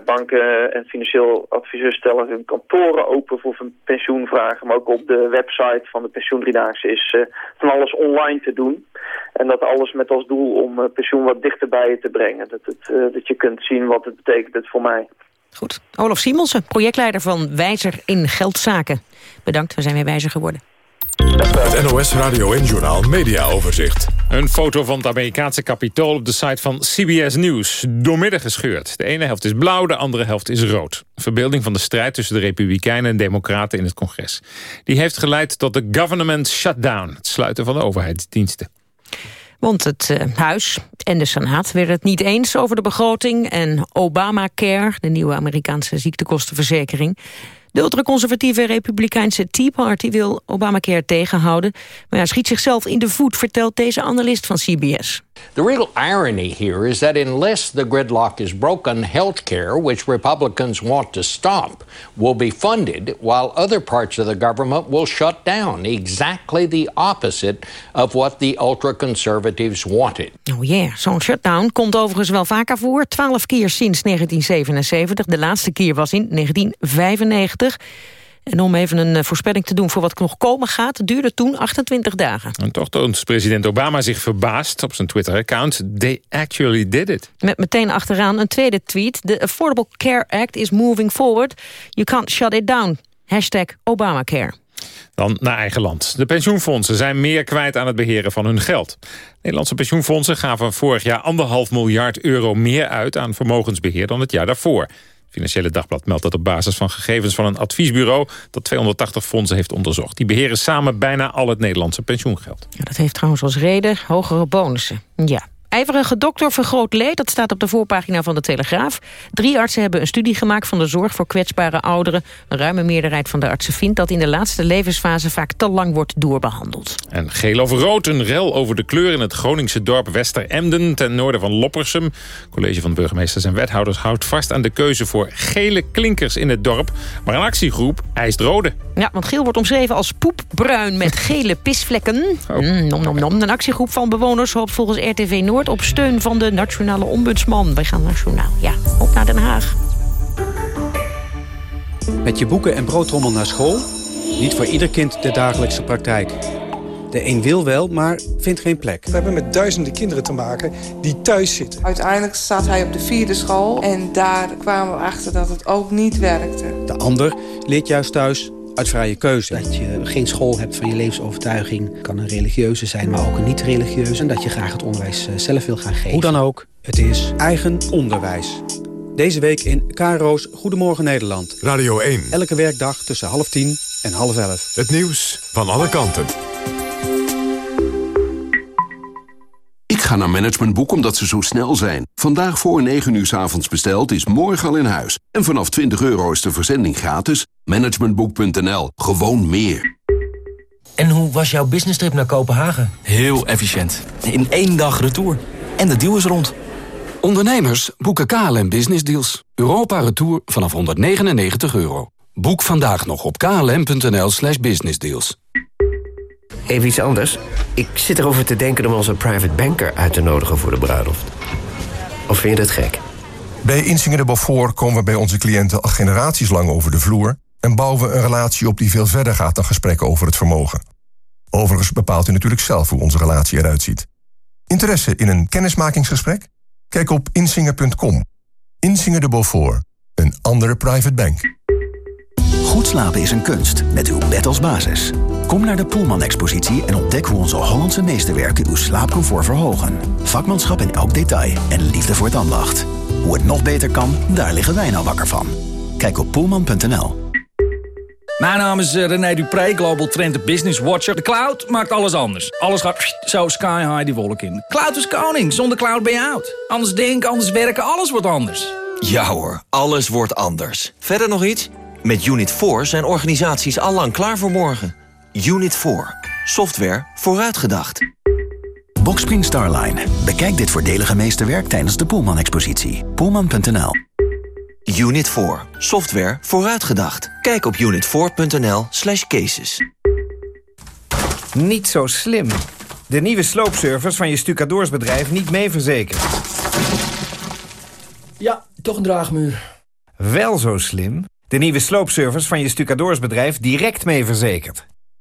Banken en financieel adviseurs stellen hun kantoren open voor pensioenvragen. Maar ook op de website van de pensioendriedaagse is van alles online te doen. En dat alles met als doel om pensioen wat dichter bij je te brengen. Dat, het, dat je kunt zien wat het betekent voor mij. Goed. Olaf Simonsen, projectleider van Wijzer in Geldzaken. Bedankt, we zijn weer wijzer geworden. Het NOS Radio en Journal Media Overzicht. Een foto van het Amerikaanse kapitool op de site van CBS News. Doormidden gescheurd. De ene helft is blauw, de andere helft is rood. verbeelding van de strijd tussen de Republikeinen en Democraten in het congres. Die heeft geleid tot de government shutdown. Het sluiten van de overheidsdiensten. Want het uh, Huis en de Senaat werden het niet eens over de begroting... en Obamacare, de nieuwe Amerikaanse ziektekostenverzekering. De ultraconservatieve republikeinse Tea Party wil Obamacare tegenhouden... maar hij schiet zichzelf in de voet, vertelt deze analist van CBS. The real irony here is that unless the gridlock is broken, healthcare, which Republicans want to stop, will be funded, while other parts of the government will shut down. Exactly the opposite of what the ultra-conservatives wanted. Oh yeah, zo'n shutdown komt overigens wel vaker voor. Twaalf keer sinds 1977. De laatste keer was in 1995. En om even een eh, voorspelling te doen voor wat nog komen gaat... duurde toen 28 dagen. En toch toont president Obama zich verbaasd op zijn Twitter-account. They actually did it. Met meteen achteraan een tweede tweet. The Affordable Care Act is moving forward. You can't shut it down. Hashtag Obamacare. Dan naar eigen land. De pensioenfondsen zijn meer kwijt aan het beheren van hun geld. Nederlandse pensioenfondsen gaven vorig jaar anderhalf miljard euro meer uit aan vermogensbeheer dan het jaar daarvoor. Financiële Dagblad meldt dat op basis van gegevens van een adviesbureau... dat 280 fondsen heeft onderzocht. Die beheren samen bijna al het Nederlandse pensioengeld. Ja, dat heeft trouwens als reden hogere bonussen. Ja, ijverige dokter vergroot leed, dat staat op de voorpagina van de Telegraaf. Drie artsen hebben een studie gemaakt van de zorg voor kwetsbare ouderen. Een ruime meerderheid van de artsen vindt dat in de laatste levensfase vaak te lang wordt doorbehandeld. En geel of rood, een rel over de kleur in het Groningse dorp Westeremden ten noorden van Loppersum. College van burgemeesters en wethouders houdt vast aan de keuze voor gele klinkers in het dorp. Maar een actiegroep eist rode. Ja, want geel wordt omschreven als poepbruin met gele pisvlekken. Oh. Mm, nom, nom, nom. Een actiegroep van bewoners hoopt volgens RTV Noord op steun van de Nationale Ombudsman. Wij gaan nationaal, ja, op naar Den Haag. Met je boeken en broodrommel naar school? Niet voor ieder kind de dagelijkse praktijk. De een wil wel, maar vindt geen plek. We hebben met duizenden kinderen te maken die thuis zitten. Uiteindelijk zat hij op de vierde school en daar kwamen we achter dat het ook niet werkte. De ander leert juist thuis uit vrije keuze. Dat je geen school hebt van je levensovertuiging. kan een religieuze zijn, maar ook een niet-religieuze. En dat je graag het onderwijs eh, zelf wil gaan geven. Hoe dan ook, het is eigen onderwijs. Deze week in KRO's Goedemorgen Nederland. Radio 1. Elke werkdag tussen half tien en half elf. Het nieuws van alle kanten. Ga naar Managementboek omdat ze zo snel zijn. Vandaag voor 9 uur s avonds besteld is morgen al in huis. En vanaf 20 euro is de verzending gratis. Managementboek.nl. Gewoon meer. En hoe was jouw business trip naar Kopenhagen? Heel efficiënt. In één dag retour. En de deal is rond. Ondernemers boeken KLM Business Deals. Europa Retour vanaf 199 euro. Boek vandaag nog op klm.nl slash businessdeals. Even iets anders. Ik zit erover te denken om onze private banker uit te nodigen voor de bruiloft. Of vind je dat gek? Bij Insinger de Beaufort komen we bij onze cliënten al generaties lang over de vloer... en bouwen we een relatie op die veel verder gaat dan gesprekken over het vermogen. Overigens bepaalt u natuurlijk zelf hoe onze relatie eruit ziet. Interesse in een kennismakingsgesprek? Kijk op insinger.com. Insinger de Beaufort, een andere private bank. Goed slapen is een kunst, met uw bed als basis. Kom naar de Poelman-expositie en ontdek hoe onze Hollandse meesterwerken uw slaapcomfort verhogen. Vakmanschap in elk detail en liefde voor het ambacht. Hoe het nog beter kan, daar liggen wij nou wakker van. Kijk op poelman.nl. Mijn naam is eh, René Dupré, Global Trend Business Watcher. De cloud maakt alles anders. Alles gaat zo sky high die wolk in. Cloud is koning, zonder cloud ben je oud. Anders denken, anders werken, alles wordt anders. Ja hoor, alles wordt anders. Verder nog iets? Met Unit 4 zijn organisaties allang klaar voor morgen. Unit 4. Software vooruitgedacht. Boxspring Starline. Bekijk dit voordelige meesterwerk tijdens de Poelman-expositie. Poelman.nl Unit 4. Software vooruitgedacht. Kijk op unit4.nl slash cases. Niet zo slim. De nieuwe sloopservice van je stucadoorsbedrijf niet mee verzekerd. Ja, toch een draagmuur. Wel zo slim. De nieuwe sloopservice van je stucadoorsbedrijf direct mee verzekerd.